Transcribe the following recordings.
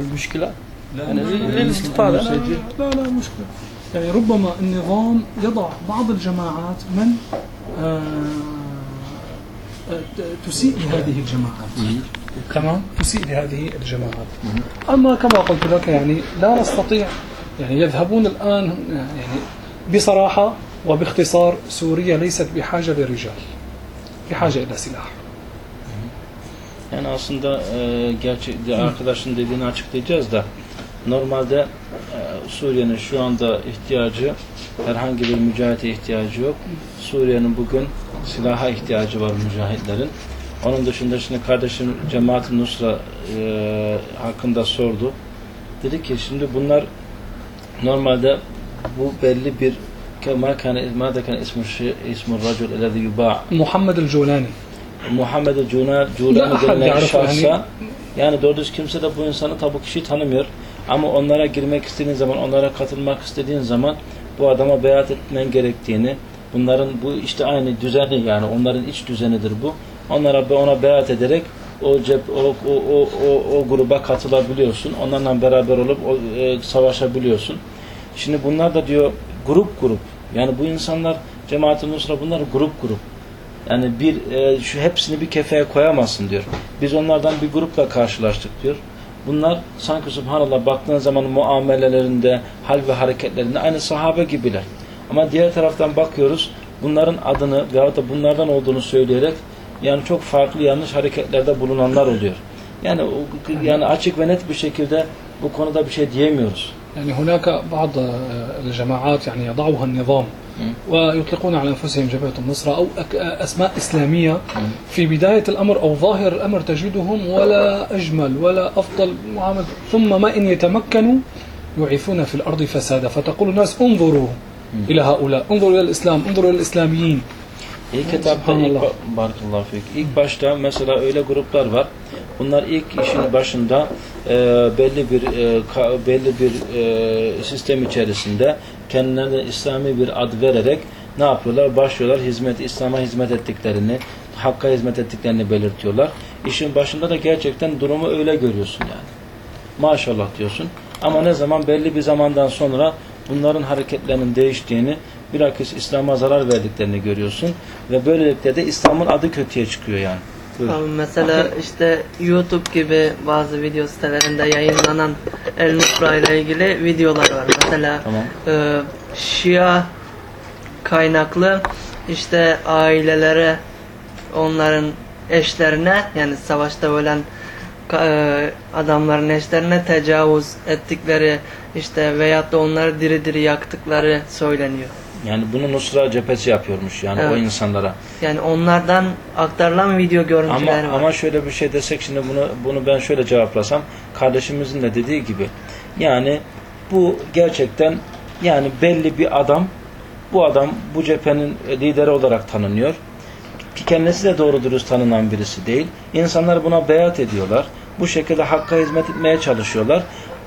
هل مشكلة؟ يعني للاستفادة لا لا مشكلة. يعني ربما النظام يضع بعض الجماعات من آه، آه، تسيء لهذه الجماعات. تمام تسيء لهذه الجماعات. أما كما قلت لك يعني لا نستطيع يعني يذهبون الآن يعني بصراحة وباختصار سوريا ليست بحاجة لرجال بحاجة إلى سلاح. Yani aslında e, gerçek arkadaşın dediğini açıklayacağız da normalde e, Suriye'nin şu anda ihtiyacı herhangi bir mücahite ihtiyacı yok. Suriye'nin bugün silaha ihtiyacı var mücahitlerin. Onun dışında şimdi kardeşim cemaat Nusra e, hakkında sordu. Dedi ki şimdi bunlar normalde bu belli bir ma kana ma da kana ismu ismu racul ellezî yubâ Muhammed el-Culani Muhammed Cuna Cuna denilen şahsa yani- yani doğru düz kimse de bu insanı tabi kişiyi tanımıyor. Ama onlara girmek istediğin zaman, onlara katılmak istediğin zaman bu adama beyat etmen gerektiğini, bunların bu işte aynı düzeni yani onların iç düzenidir bu. Onlara ona beyat ederek o cep o o o o, o gruba katılabiliyorsun. Onlarla beraber olup o, e, savaşabiliyorsun. Şimdi bunlar da diyor grup grup. Yani bu insanlar cemaat-i nusra bunlar grup grup. Yani bir e, şu hepsini bir kefeye koyamazsın diyor. Biz onlardan bir grupla karşılaştık diyor. Bunlar sanki subhanallah baktığın zaman muamelelerinde, hal ve hareketlerinde aynı sahabe gibiler. Ama diğer taraftan bakıyoruz bunların adını veyahut da bunlardan olduğunu söyleyerek yani çok farklı yanlış hareketlerde bulunanlar oluyor. Yani yani açık ve net bir şekilde bu konuda bir şey diyemiyoruz. يعني هناك بعض آه، الجماعات يعني يضعها النظام ويطلقون على أنفسهم جبهة النصرة أو آه، أسماء إسلامية. في بداية الأمر أو ظاهر الأمر تجدهم ولا أجمل ولا أفضل معامله ثم ما إن يتمكنوا يعيثون في الأرض فسادا. فتقول الناس انظروا إلى هؤلاء انظروا إلى الإسلام انظروا إلى الإسلاميين. İlk etapta ilk, Subhanallah. ba- barakallahu fik. İlk başta mesela öyle gruplar var. Bunlar ilk işin başında e, belli bir e, ka- belli bir e, sistem içerisinde kendilerine İslami bir ad vererek ne yapıyorlar? Başlıyorlar hizmet İslam'a hizmet ettiklerini, hakka hizmet ettiklerini belirtiyorlar. İşin başında da gerçekten durumu öyle görüyorsun yani. Maşallah diyorsun. Ama ne zaman belli bir zamandan sonra bunların hareketlerinin değiştiğini, bilakis İslam'a zarar verdiklerini görüyorsun ve böylelikle de İslam'ın adı kötüye çıkıyor yani. Abi mesela işte YouTube gibi bazı video sitelerinde yayınlanan El Nusra ile ilgili videolar var. Mesela Tamam. e, Şia kaynaklı işte ailelere onların eşlerine yani savaşta ölen ka- e, adamların eşlerine tecavüz ettikleri işte veyahut da onları diri diri yaktıkları söyleniyor. Yani bunu Nusra cephesi yapıyormuş yani o Evet. insanlara. Yani onlardan aktarılan video Ama görüntüler var. ama şöyle bir şey desek şimdi bunu bunu ben şöyle cevaplasam kardeşimizin de dediği gibi yani bu gerçekten yani belli bir adam bu adam bu cephenin lideri olarak tanınıyor. Ki kendisi de doğru dürüst tanınan birisi değil. İnsanlar buna beyat ediyorlar. Bu şekilde hakka hizmet etmeye çalışıyorlar.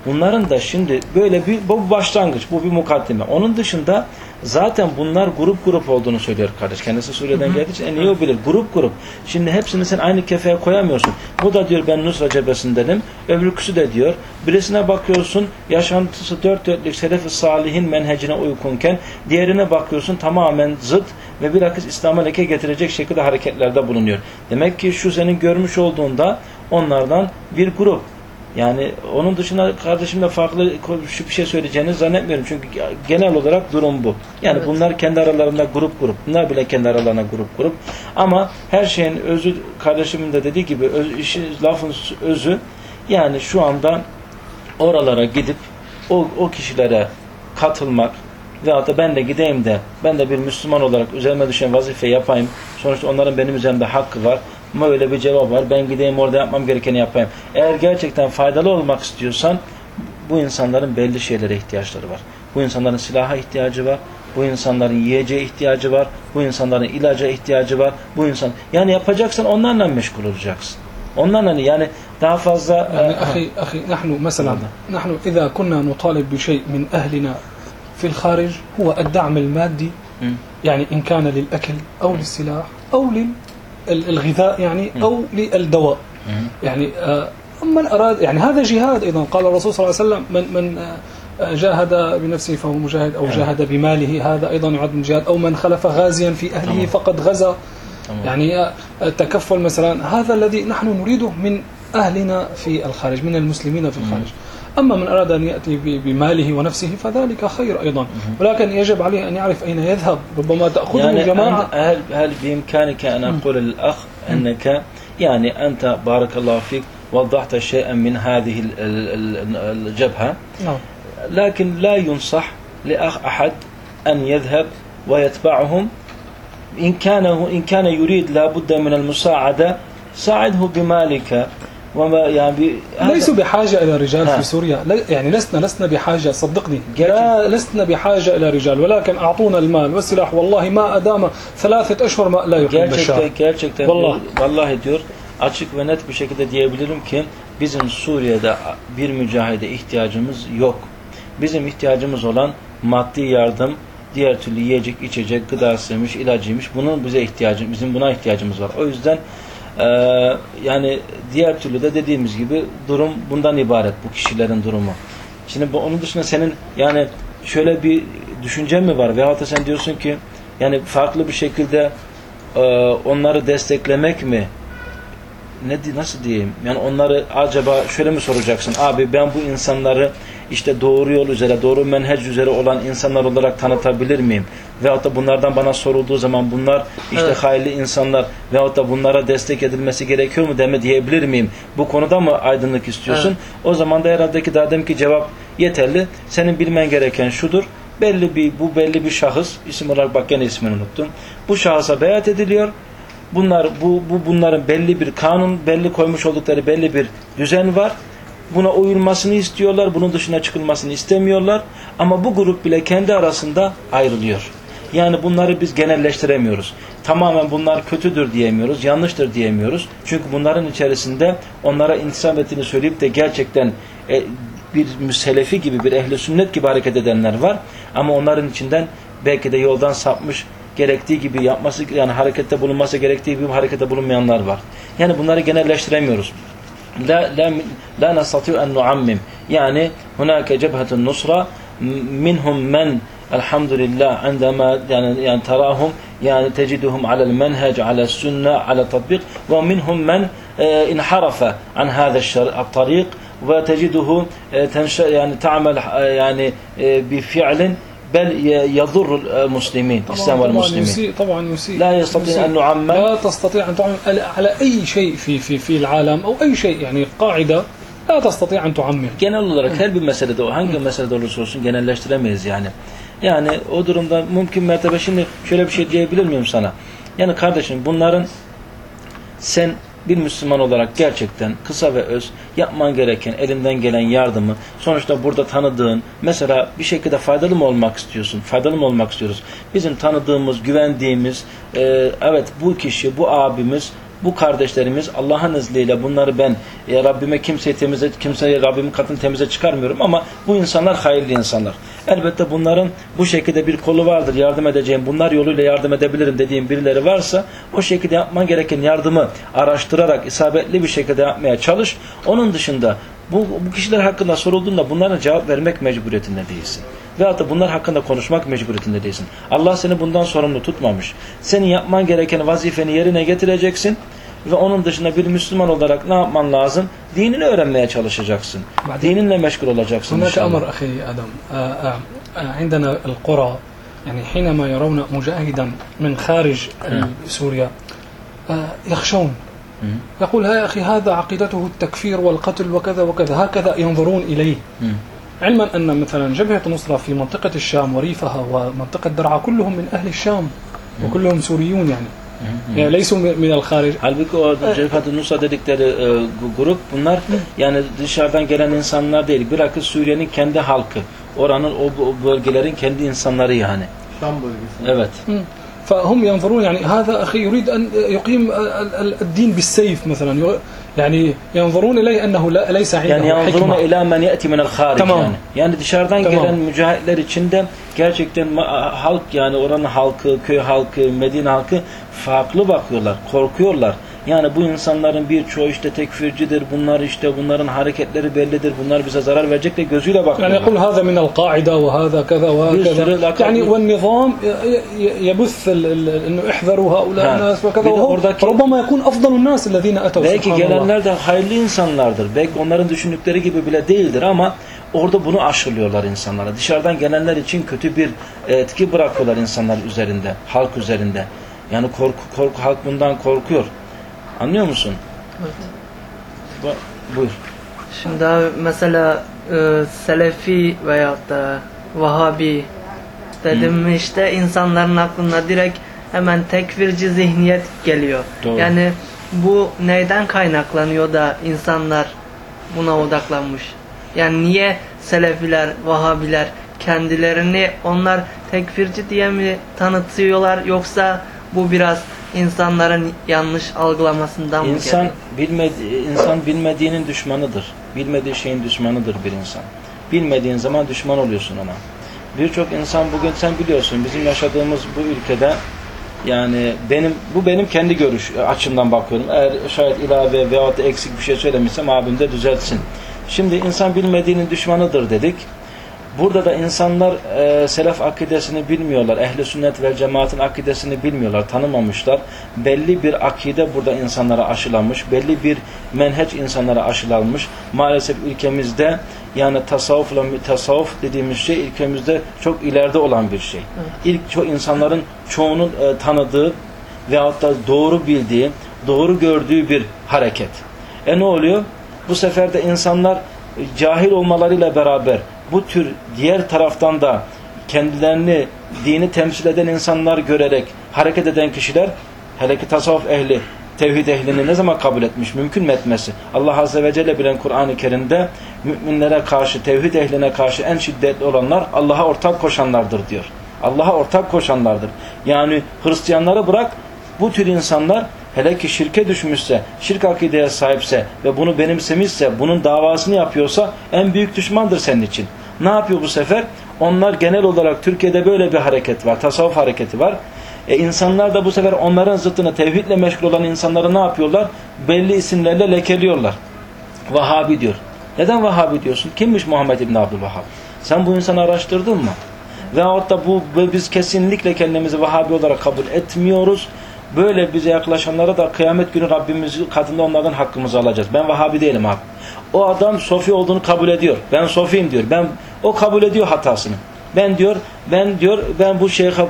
Bunların da şimdi böyle bir bu başlangıç, bu bir mukaddime. Onun dışında zaten bunlar grup grup olduğunu söylüyor kardeş. Kendisi Suriye'den geldiği için en iyi o bilir. Grup grup. Şimdi hepsini sen aynı kefeye koyamıyorsun. Bu da diyor ben Nusra cebhesindenim. Öbürküsü de diyor. Birisine bakıyorsun yaşantısı dört dörtlük selef-i salihin menhecine uykunken diğerine bakıyorsun tamamen zıt ve bilakis İslam'a leke getirecek şekilde hareketlerde bulunuyor. Demek ki şu senin görmüş olduğunda onlardan bir grup. Yani onun dışında kardeşimle farklı şu bir şey söyleyeceğini zannetmiyorum. Çünkü genel olarak durum bu. Yani Evet. bunlar kendi aralarında grup grup. Bunlar bile kendi aralarında grup grup. Ama her şeyin özü kardeşimin de dediği gibi öz, işi, lafın özü yani şu anda oralara gidip o, o kişilere katılmak veyahut da ben de gideyim de ben de bir Müslüman olarak üzerime düşen vazife yapayım. Sonuçta onların benim üzerimde hakkı var. Ama öyle bir cevap var. Ben gideyim orada yapmam gerekeni yapayım. Eğer gerçekten faydalı olmak istiyorsan bu insanların belli şeylere ihtiyaçları var. Bu insanların silaha ihtiyacı var. Bu insanların yiyeceğe ihtiyacı var. Bu insanların ilaca ihtiyacı var. Bu insan yani yapacaksan onlarla meşgul olacaksın. Onlarla yani daha fazla e, yani ahi ahi nahnu mesela nahnu iza kunna nutalib bi şey min ehlina fil haric huwa ad-da'm al-maddi yani in kana lil-akl aw lis-silah aw lil للغذاء يعني أو للدواء. يعني آه، من أراد يعني هذا جهاد أيضا. قال الرسول صلى الله عليه وسلم من من آه، جاهد بنفسه فهو مجاهد أو جاهد بماله هذا أيضا يعد من جهاد. أو من خلف غازيا في أهله. فقد غزا. يعني آه، التكفل مثلا. هذا الذي نحن نريده من أهلنا في الخارج من المسلمين في الخارج. أما من أراد أن يأتي بماله ونفسه فذلك خير أيضا. ولكن يجب عليه أن يعرف أين يذهب. ربما تأخذه يعني جماعة. هل هل بإمكانك أن أقول للأخ أنك يعني أنت بارك الله فيك وضحت شيئا من هذه ال- ال- ال- الجبهة. نعم. لكن لا ينصح لأخ أحد أن يذهب ويتبعهم. إن كان إن كان يريد لابد من المساعدة ساعده بمالك. وما يعني ب- هذا- ليسوا بحاجة إلى رجال ها. في سوريا لا- يعني لسنا لسنا بحاجة صدقني جاكي. لا لسنا بحاجة إلى رجال ولكن أعطونا المال والسلاح والله ما أدام ثلاثة أشهر ما لا يقيم بالشهر Gerçekten gerçekten Vallahi. vallahi diyor açık ve net bir şekilde diyebilirim ki bizim Suriye'de bir mücahide ihtiyacımız yok. Bizim ihtiyacımız olan maddi yardım, diğer türlü yiyecek, içecek, gıdasıymış, ilacıymış. Bunun bize ihtiyacı, bizim buna ihtiyacımız var. O yüzden eee, yani diğer türlü de dediğimiz gibi durum bundan ibaret bu kişilerin durumu. Şimdi bu, onun dışında senin yani şöyle bir düşüncen mi var? Veyahut da sen diyorsun ki yani farklı bir şekilde e, onları desteklemek mi? Ne nasıl diyeyim? Yani onları acaba şöyle mi soracaksın? Abi ben bu insanları işte doğru yol üzere, doğru menhec üzere olan insanlar olarak tanıtabilir miyim? Veyahut da bunlardan bana sorulduğu zaman bunlar işte Evet. hayırlı insanlar veyahut da bunlara destek edilmesi gerekiyor mu deme diyebilir miyim? Bu konuda mı aydınlık istiyorsun? O zaman da herhalde ki daha demin ki cevap yeterli. Senin bilmen gereken şudur. Belli bir bu belli bir şahıs isim olarak bak gene ismini unuttum. Bu şahısa beyat ediliyor. Bunlar bu, bu bunların belli bir kanun, belli koymuş oldukları belli bir düzen var. Buna uyulmasını istiyorlar. Bunun dışına çıkılmasını istemiyorlar. Ama bu grup bile kendi arasında ayrılıyor. Yani bunları biz genelleştiremiyoruz. Tamamen bunlar kötüdür diyemiyoruz, yanlıştır diyemiyoruz. Çünkü bunların içerisinde onlara intisap ettiğini söyleyip de gerçekten e, bir müselefi gibi, bir ehli sünnet gibi hareket edenler var. Ama onların içinden belki de yoldan sapmış, gerektiği gibi yapması yani harekette bulunması gerektiği gibi harekette bulunmayanlar var. Yani bunları genelleştiremiyoruz. لا, لا, لا نستطيع أن نعمم. يعني هناك جبهة النصرة منهم من الحمد لله عندما يعني, يعني تراهم يعني تجدهم على المنهج على السنة على التطبيق ومنهم من آه، انحرف عن هذا الطريق وتجده آه، يعني تعمل آه، يعني بفعل بل يضر المسلمين الإسلام طبعا والمسلمين يسيء طبعا يسيء لا يستطيع يسيء. أن نعمم لا تستطيع أن تعمم على أي شيء في في في العالم أو أي شيء يعني قاعدة لا تستطيع أن تعمم genel olarak her bir meselede hangi meselede olursa olsun genelleştiremeyiz yani. Yani o durumda mümkün mertebe şimdi şöyle bir şey diyebilir miyim sana? Yani kardeşim bunların sen bir Müslüman olarak gerçekten kısa ve öz yapman gereken elinden gelen yardımı sonuçta burada tanıdığın mesela bir şekilde faydalı mı olmak istiyorsun? Faydalı mı olmak istiyoruz? Bizim tanıdığımız, güvendiğimiz e, evet bu kişi, bu abimiz bu kardeşlerimiz Allah'ın izniyle bunları ben e, Rabbime kimseyi temize kimseye Rabbimin katını temize çıkarmıyorum ama bu insanlar hayırlı insanlar. Elbette bunların bu şekilde bir kolu vardır yardım edeceğim bunlar yoluyla yardım edebilirim dediğim birileri varsa o şekilde yapman gereken yardımı araştırarak isabetli bir şekilde yapmaya çalış. Onun dışında bu, bu kişiler hakkında sorulduğunda bunlara cevap vermek mecburiyetinde değilsin. Veyahut da bunlar hakkında konuşmak mecburiyetinde değilsin. Allah seni bundan sorumlu tutmamış. Senin yapman gereken vazifeni yerine getireceksin ve onun dışında bir Müslüman olarak ne yapman lazım? Dinini öğrenmeye çalışacaksın. Dininle meşgul olacaksın هناك inşallah. أمر أخي آدم آه، آه، عندنا القرى يعني حينما يرون مجاهدا من خارج سوريا آه، يخشون. يقول يا أخي هذا عقيدته التكفير والقتل وكذا وكذا هكذا ينظرون إليه. علما أن مثلا جبهة نصرة في منطقة الشام وريفها ومنطقة درعا كلهم من أهل الشام وكلهم سوريون يعني يعني ليسوا من من الخارج Halbuki o Cephet-i Nusra dedikleri e, gu- grup bunlar yani dışarıdan gelen insanlar değil. Bırakın Suriye'nin kendi halkı. Oranın o, o bölgelerin kendi insanları yani. Şam bölgesi. Evet. فهم ينظرون يعني هذا أخي يريد أن يقيم ال- ال- الدين بالسيف مثلا yani yanzurun iley ennehu leysa indehu Yani yanzurun ila men yeti minel haric tamam. yani. Yani dışarıdan tamam. gelen mücahitler içinde gerçekten halk yani oranın halkı, köy halkı, Medine halkı farklı bakıyorlar, korkuyorlar. Yani bu insanların birçoğu işte tekfircidir. Bunlar işte bunların hareketleri bellidir. Bunlar bize zarar verecek de gözüyle bakıyor. Yani kul hâzâ minel qâida ve hâzâ kaza ve hâkeza. Yani ve nizam yebuth ennu ihzeru haulâ nâs ve kaza ve oradaki Rabbama yekun afdalun nâs lezîne etev. Belki gelenler de hayırlı insanlardır. Belki onların düşündükleri gibi bile değildir ama orada bunu aşılıyorlar insanlara. Dışarıdan gelenler için kötü bir e, etki bırakıyorlar insanlar üzerinde, halk üzerinde. Yani korku, korku halk bundan korkuyor. Anlıyor musun? Bu- Buyur. Şimdi abi mesela e, Selefi veyahut da Vahabi dedim mi işte insanların aklına direkt hemen tekfirci zihniyet geliyor. Doğru. Yani bu neyden kaynaklanıyor da insanlar buna odaklanmış? Yani niye Selefiler, Vahabiler kendilerini onlar tekfirci diye mi tanıtıyorlar yoksa bu biraz insanların yanlış algılamasından mı İnsan geliyor? bilmedi insan bilmediğinin düşmanıdır. Bilmediği şeyin düşmanıdır bir insan. Bilmediğin zaman düşman oluyorsun ona. Birçok insan bugün sen biliyorsun bizim yaşadığımız bu ülkede yani benim bu benim kendi görüş açımdan bakıyorum. Eğer şayet ilave veyahut da eksik bir şey söylemişsem abim de düzeltsin. Şimdi insan bilmediğinin düşmanıdır dedik. Burada da insanlar e, selef akidesini bilmiyorlar. Ehli sünnet ve cemaatin akidesini bilmiyorlar, tanımamışlar. Belli bir akide burada insanlara aşılanmış. Belli bir menheç insanlara aşılanmış. Maalesef ülkemizde yani tasavvufla tasavvuf dediğimiz şey ülkemizde çok ileride olan bir şey. İlk ço insanların çoğunun e, tanıdığı veyahut da doğru bildiği, doğru gördüğü bir hareket. E ne oluyor? Bu sefer de insanlar cahil olmalarıyla beraber bu tür diğer taraftan da kendilerini dini temsil eden insanlar görerek hareket eden kişiler hele ki tasavvuf ehli tevhid ehlini ne zaman kabul etmiş? Mümkün mü etmesi? Allah Azze ve Celle bilen Kur'an-ı Kerim'de müminlere karşı, tevhid ehline karşı en şiddetli olanlar Allah'a ortak koşanlardır diyor. Allah'a ortak koşanlardır. Yani Hristiyanları bırak bu tür insanlar hele ki şirke düşmüşse, şirk akideye sahipse ve bunu benimsemişse, bunun davasını yapıyorsa en büyük düşmandır senin için. Ne yapıyor bu sefer? Onlar genel olarak Türkiye'de böyle bir hareket var, tasavvuf hareketi var. E insanlar da bu sefer onların zıttına tevhidle meşgul olan insanları ne yapıyorlar? Belli isimlerle lekeliyorlar. Vahabi diyor. Neden Vahabi diyorsun? Kimmiş Muhammed İbni Abdülvahhab? Sen bu insanı araştırdın mı? Veyahut da bu, biz kesinlikle kendimizi Vahabi olarak kabul etmiyoruz. Böyle bize yaklaşanlara da kıyamet günü Rabbimiz katında onlardan hakkımızı alacağız. Ben Vahabi değilim abi. O adam Sofi olduğunu kabul ediyor. Ben Sofiyim diyor. Ben o kabul ediyor hatasını. Ben diyor, ben diyor, ben bu şeyhe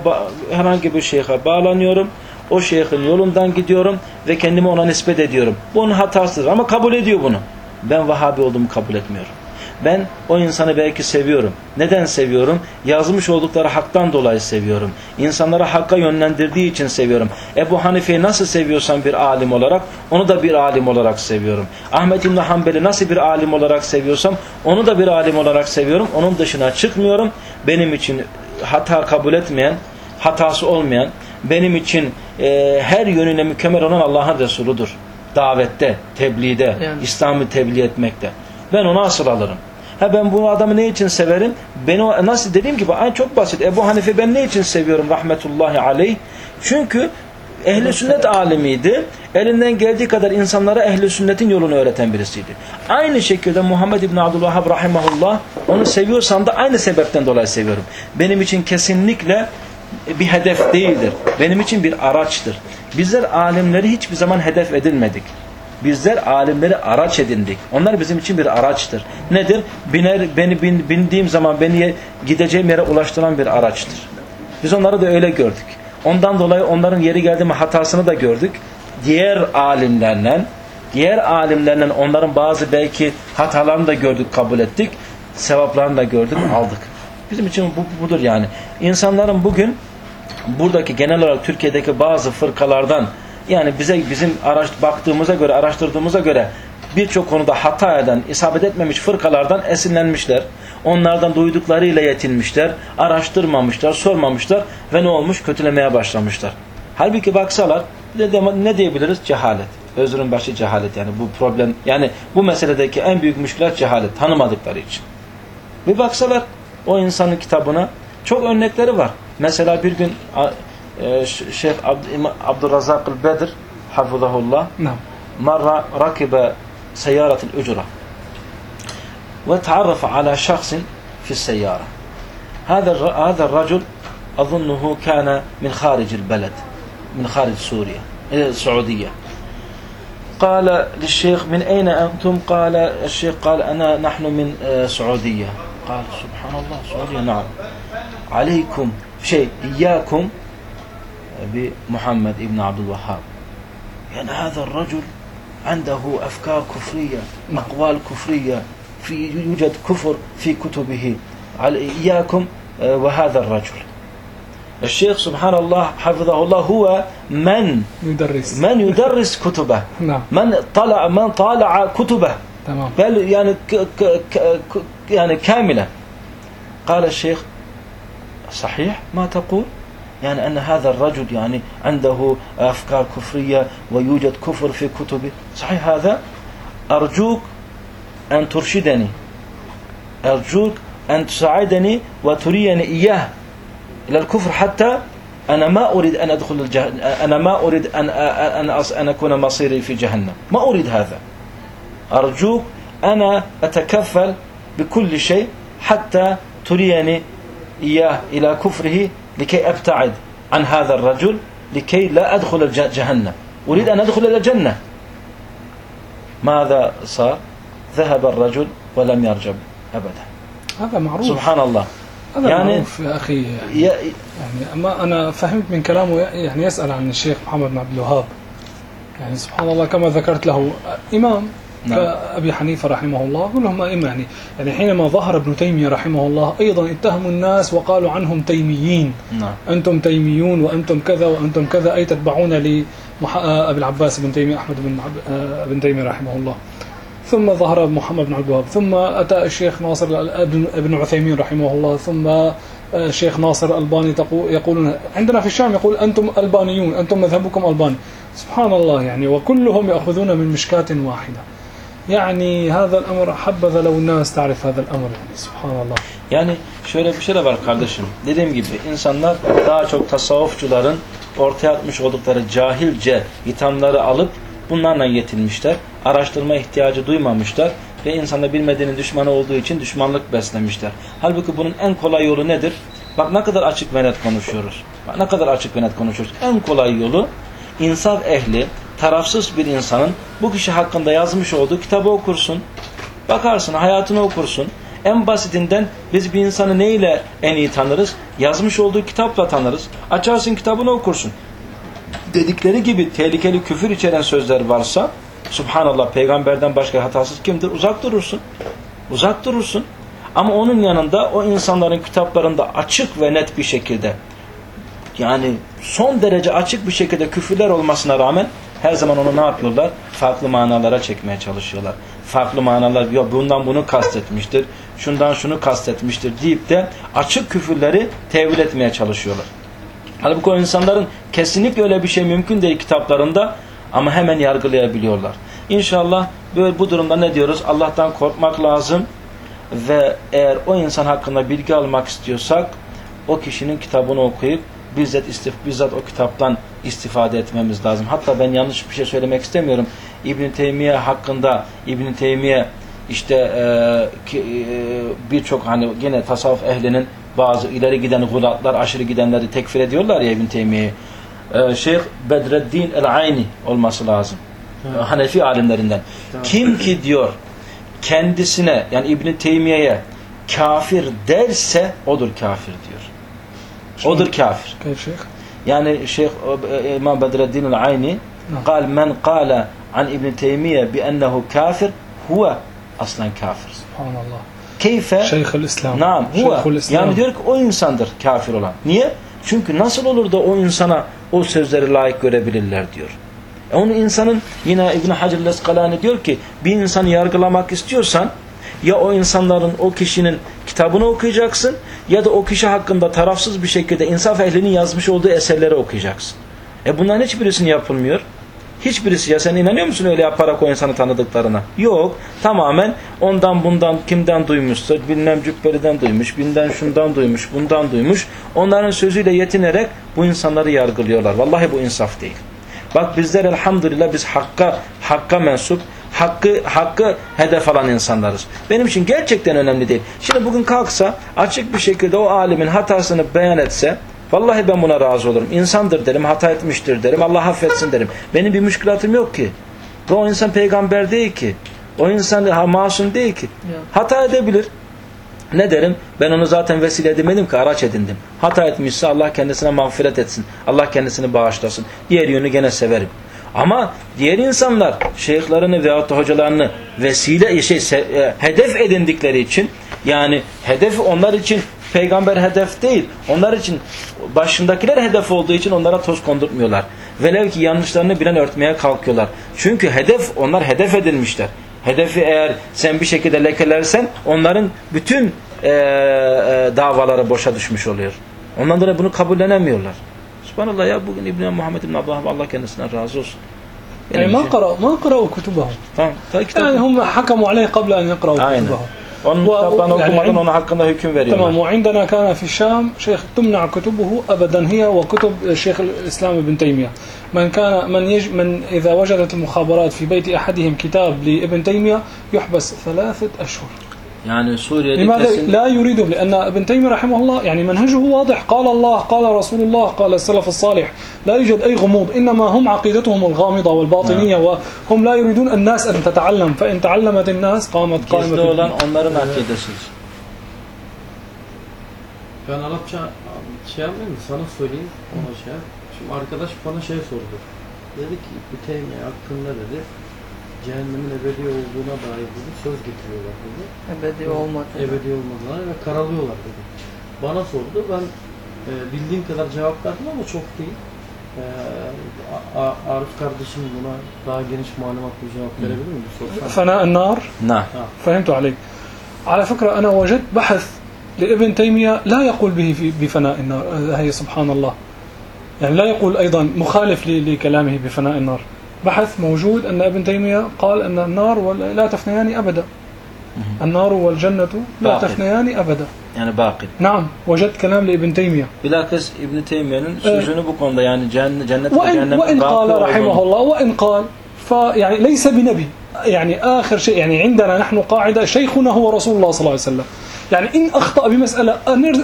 herhangi bir şeyhe bağlanıyorum. O şeyhin yolundan gidiyorum ve kendimi ona nispet ediyorum. Bu onun hatasıdır ama kabul ediyor bunu. Ben Vahabi olduğumu kabul etmiyorum. Ben o insanı belki seviyorum. Neden seviyorum? Yazmış oldukları haktan dolayı seviyorum. İnsanları hakka yönlendirdiği için seviyorum. Ebu Hanife'yi nasıl seviyorsan bir alim olarak onu da bir alim olarak seviyorum. Ahmet İbni Hanbel'i nasıl bir alim olarak seviyorsam onu da bir alim olarak seviyorum. Onun dışına çıkmıyorum. Benim için hata kabul etmeyen, hatası olmayan, benim için e, her yönüyle mükemmel olan Allah'ın Resuludur. Davette, tebliğde, Yani. İslam'ı tebliğ etmekte. Ben onu asıl alırım. Ha ben bu adamı ne için severim? Ben o nasıl dediğim gibi ay çok basit. Ebu Hanife ben ne için seviyorum rahmetullahi aleyh? Çünkü ehli sünnet alimiydi. Elinden geldiği kadar insanlara ehli sünnetin yolunu öğreten birisiydi. Aynı şekilde Muhammed İbn Abdülvahhab rahimahullah onu seviyorsam da aynı sebepten dolayı seviyorum. Benim için kesinlikle bir hedef değildir. Benim için bir araçtır. Bizler alimleri hiçbir zaman hedef edilmedik. Bizler alimleri araç edindik. Onlar bizim için bir araçtır. Nedir? Biner, beni bin, bindiğim zaman beni gideceğim yere ulaştıran bir araçtır. Biz onları da öyle gördük. Ondan dolayı onların yeri geldi mi hatasını da gördük. Diğer alimlerle diğer alimlerle onların bazı belki hatalarını da gördük, kabul ettik. Sevaplarını da gördük, aldık. Bizim için bu budur yani. İnsanların bugün buradaki genel olarak Türkiye'deki bazı fırkalardan yani bize bizim araş, baktığımıza göre, araştırdığımıza göre birçok konuda hata eden, isabet etmemiş fırkalardan esinlenmişler. Onlardan duyduklarıyla yetinmişler, araştırmamışlar, sormamışlar ve ne olmuş? Kötülemeye başlamışlar. Halbuki baksalar ne, diyebiliriz? Cehalet. Özrün başı cehalet yani bu problem yani bu meseledeki en büyük müşkülat cehalet tanımadıkları için. Bir baksalar o insanın kitabına çok örnekleri var. Mesela bir gün Şeyh Abd, İma- Abdurrazak el-Bedir حفظه الله. نعم. مرة ركب سيارة الأجرة وتعرف على شخص في السيارة. هذا هذا الرجل أظنه كان من خارج البلد من خارج سوريا السعودية. قال للشيخ من أين أنتم؟ قال الشيخ قال أنا نحن من آه، سعودية. قال سبحان الله سعودية نعم. عليكم شيء إياكم بمحمد ابن عبد الوهاب. يعني هذا الرجل عنده أفكار كفرية أقوال كفرية في يوجد كفر في كتبه. على إياكم آه، وهذا الرجل. الشيخ سبحان الله حفظه الله هو من؟ يدرس. من يدرس كتبه؟ نعم. من طلع من طالع كتبه؟ تمام. بل يعني ك ك ك ك- يعني كاملة. قال الشيخ صحيح ما تقول؟ يعني أن هذا الرجل يعني عنده أفكار كفرية ويوجد كفر في كتبه. صحيح هذا؟ أرجوك أن ترشدني. أرجوك أن تساعدني وتريني إياه إلى الكفر حتى أنا ما أريد أن أدخل الجهنم أنا ما أريد أن أن أن أكون مصيري في جهنم. ما أريد هذا. أرجوك أنا أتكفل بكل شيء حتى تريني إياه إلى كفره لكي أبتعد عن هذا الرجل لكي لا أدخل جهنم. أريد أن أدخل إلى الجنة. ماذا صار؟ ذهب الرجل ولم يرجع أبدا. هذا معروف. سبحان الله. هذا يعني- معروف يا أخي. ي- يعني أما أنا فهمت من كلامه يعني يسأل عن الشيخ محمد بن عبد الوهاب. يعني سبحان الله كما ذكرت له إمام. نعم. كأبي حنيفة رحمه الله كلهم أئمة يعني يعني حينما ظهر ابن تيمية رحمه الله أيضا اتهموا الناس وقالوا عنهم تيميين. نعم. أنتم تيميون وأنتم كذا وأنتم كذا أي تتبعون لأبي العباس بن تيمية أحمد بن آه، بن تيمية رحمه الله. ثم ظهر محمد بن عبد الوهاب. ثم أتى الشيخ ناصر ابن عثيمين رحمه الله. ثم آه، الشيخ ناصر الألباني تقو- يقولون عندنا في الشام يقول أنتم ألبانيون أنتم مذهبكم ألباني. سبحان الله يعني وكلهم يأخذون من مشكاة واحدة. يعني هذا الأمر حبذا لو الناس تعرف هذا الأمر يعني سبحان الله Yani şöyle bir şey de var kardeşim. Dediğim gibi insanlar daha çok tasavvufçuların ortaya atmış oldukları cahilce ithamları alıp bunlarla yetinmişler. Araştırma ihtiyacı duymamışlar ve insanda bilmediğinin düşmanı olduğu için düşmanlık beslemişler. Halbuki bunun en kolay yolu nedir? Bak ne kadar açık ve net konuşuyoruz. Bak ne kadar açık ve net konuşuyoruz. En kolay yolu insaf ehli, tarafsız bir insanın bu kişi hakkında yazmış olduğu kitabı okursun. Bakarsın hayatını okursun. En basitinden biz bir insanı neyle en iyi tanırız? Yazmış olduğu kitapla tanırız. Açarsın kitabını okursun. Dedikleri gibi tehlikeli küfür içeren sözler varsa Subhanallah peygamberden başka hatasız kimdir? Uzak durursun. Uzak durursun. Ama onun yanında o insanların kitaplarında açık ve net bir şekilde yani son derece açık bir şekilde küfürler olmasına rağmen her zaman onu ne yapıyorlar? Farklı manalara çekmeye çalışıyorlar. Farklı manalar, yok bundan bunu kastetmiştir, şundan şunu kastetmiştir deyip de açık küfürleri tevil etmeye çalışıyorlar. Halbuki o insanların kesinlikle öyle bir şey mümkün değil kitaplarında ama hemen yargılayabiliyorlar. İnşallah böyle bu durumda ne diyoruz? Allah'tan korkmak lazım ve eğer o insan hakkında bilgi almak istiyorsak o kişinin kitabını okuyup bizzat, istif bizzat o kitaptan istifade etmemiz lazım. Hatta ben yanlış bir şey söylemek istemiyorum. İbn Teymiye hakkında İbn Teymiye işte e, e, birçok hani gene tasavvuf ehlinin bazı ileri giden gulatlar, aşırı gidenleri tekfir ediyorlar ya İbn Teymiye'yi. E, Şeyh Bedreddin el-Ayni olması lazım. Evet. E, Hanefi alimlerinden. Tamam. Kim ki diyor kendisine yani İbn Teymiye'ye kafir derse odur kafir diyor. Odur kafir. Gerçek. شيخ؟ يعني Şeyh e, İmam Bedreddin el-Ayni نعم. قال من قال عن ابن تيمية بأنه كافر هو أصلا كافر سبحان الله كيف شيخ الإسلام Naam huwa. شيخ الإسلام Yani diyor ki o insandır kafir olan. Niye? Çünkü nasıl olur da o insana o sözleri layık görebilirler diyor. E onu insanın yine İbn Hacer el-Eskalani diyor ki bir insanı yargılamak istiyorsan ya o insanların o kişinin kitabını okuyacaksın ya da o kişi hakkında tarafsız bir şekilde insaf ehlinin yazmış olduğu eserleri okuyacaksın. E bunların hiçbirisini yapılmıyor. Hiçbirisi ya sen inanıyor musun öyle yaparak o insanı tanıdıklarına? Yok. Tamamen ondan bundan kimden duymuşsa bilmem cübbeliden duymuş, binden şundan duymuş, bundan duymuş. Onların sözüyle yetinerek bu insanları yargılıyorlar. Vallahi bu insaf değil. Bak bizler elhamdülillah biz hakka hakka mensup hakkı hakkı hedef alan insanlarız. Benim için gerçekten önemli değil. Şimdi bugün kalksa açık bir şekilde o alimin hatasını beyan etse vallahi ben buna razı olurum. İnsandır derim, hata etmiştir derim. Allah affetsin derim. Benim bir müşkülatım yok ki. O insan peygamber değil ki. O insan ha, masum değil ki. Yok. Hata edebilir. Ne derim? Ben onu zaten vesile edemedim ki araç edindim. Hata etmişse Allah kendisine mağfiret etsin. Allah kendisini bağışlasın. Diğer yönü gene severim. Ama diğer insanlar şeyhlerini veyahut da hocalarını vesile şey e, hedef edindikleri için yani hedef onlar için peygamber hedef değil. Onlar için başındakiler hedef olduğu için onlara toz kondurtmuyorlar. Velev ki yanlışlarını bilen örtmeye kalkıyorlar. Çünkü hedef onlar hedef edilmişler. Hedefi eğer sen bir şekilde lekelersen onların bütün e, e, davaları boşa düşmüş oluyor. Ondan dolayı bunu kabullenemiyorlar. subhanallah ya bugün İbn Muhammed İbn Abdullah Allah kendisinden razı olsun. Yani, yani ma kara ma kara kutubahu. Tamam. Yani hum hakamu aleyh qabla en yaqra kutubahu. Onun kitaplarını okumadan onun hakkında hüküm veriyorlar. Tamam. وعندنا كان في الشام شيخ تمنع كتبه أبدا هي وكتب شيخ الإسلام ابن تيمية من كان من يج من إذا وجدت المخابرات في بيت أحدهم كتاب لابن تيمية يحبس ثلاثة أشهر Yani Suriye'de لماذا لا يريدهم لأن ابن تيمية رحمه الله يعني منهجه واضح قال الله قال رسول الله قال السلف الصالح لا يوجد أي غموض إنما هم عقيدتهم الغامضة والباطنية وهم لا يريدون الناس أن تتعلم فإن تعلمت الناس قامت gizli قائمه olan onların akidesidir. Ben Arapça şey yapmayayım mı? Sana söyleyeyim. Ona şey yap. Şimdi arkadaş bana şey sordu. Dedi ki bu Teymiye hakkında dedi cehennemin ebedi olduğuna dair dedi söz getiriyorlar dedi. Ebedi olmadı. Ebedi olmadığına ve karalıyorlar dedi. Bana sordu. Ben e, bildiğim kadar cevap verdim ama çok değil. E, A- A- Arif kardeşim buna daha geniş malumat bir cevap verebilir mi? Bir sorsana. فناء النار Na. فهمت عليك على فكرة أنا وجدت بحث لابن تيمية لا يقول به في بفناء النار آه، هي سبحان الله يعني لا يقول أيضا مخالف ل- لكلامه بفناء النار بحث موجود أن ابن تيمية قال أن النار وال... لا تفنيان أبدا. النار والجنة لا تفنيان أبدا. يعني باقي. نعم وجدت كلام لابن تيمية. بلاكس ابن تيمية آه. شنو بقول يعني جنة وإن, وإن قال رحمه الله وإن قال فيعني ليس بنبي. يعني آخر شيء يعني عندنا نحن قاعدة شيخنا هو رسول الله صلى الله عليه وسلم. يعني إن أخطأ بمسألة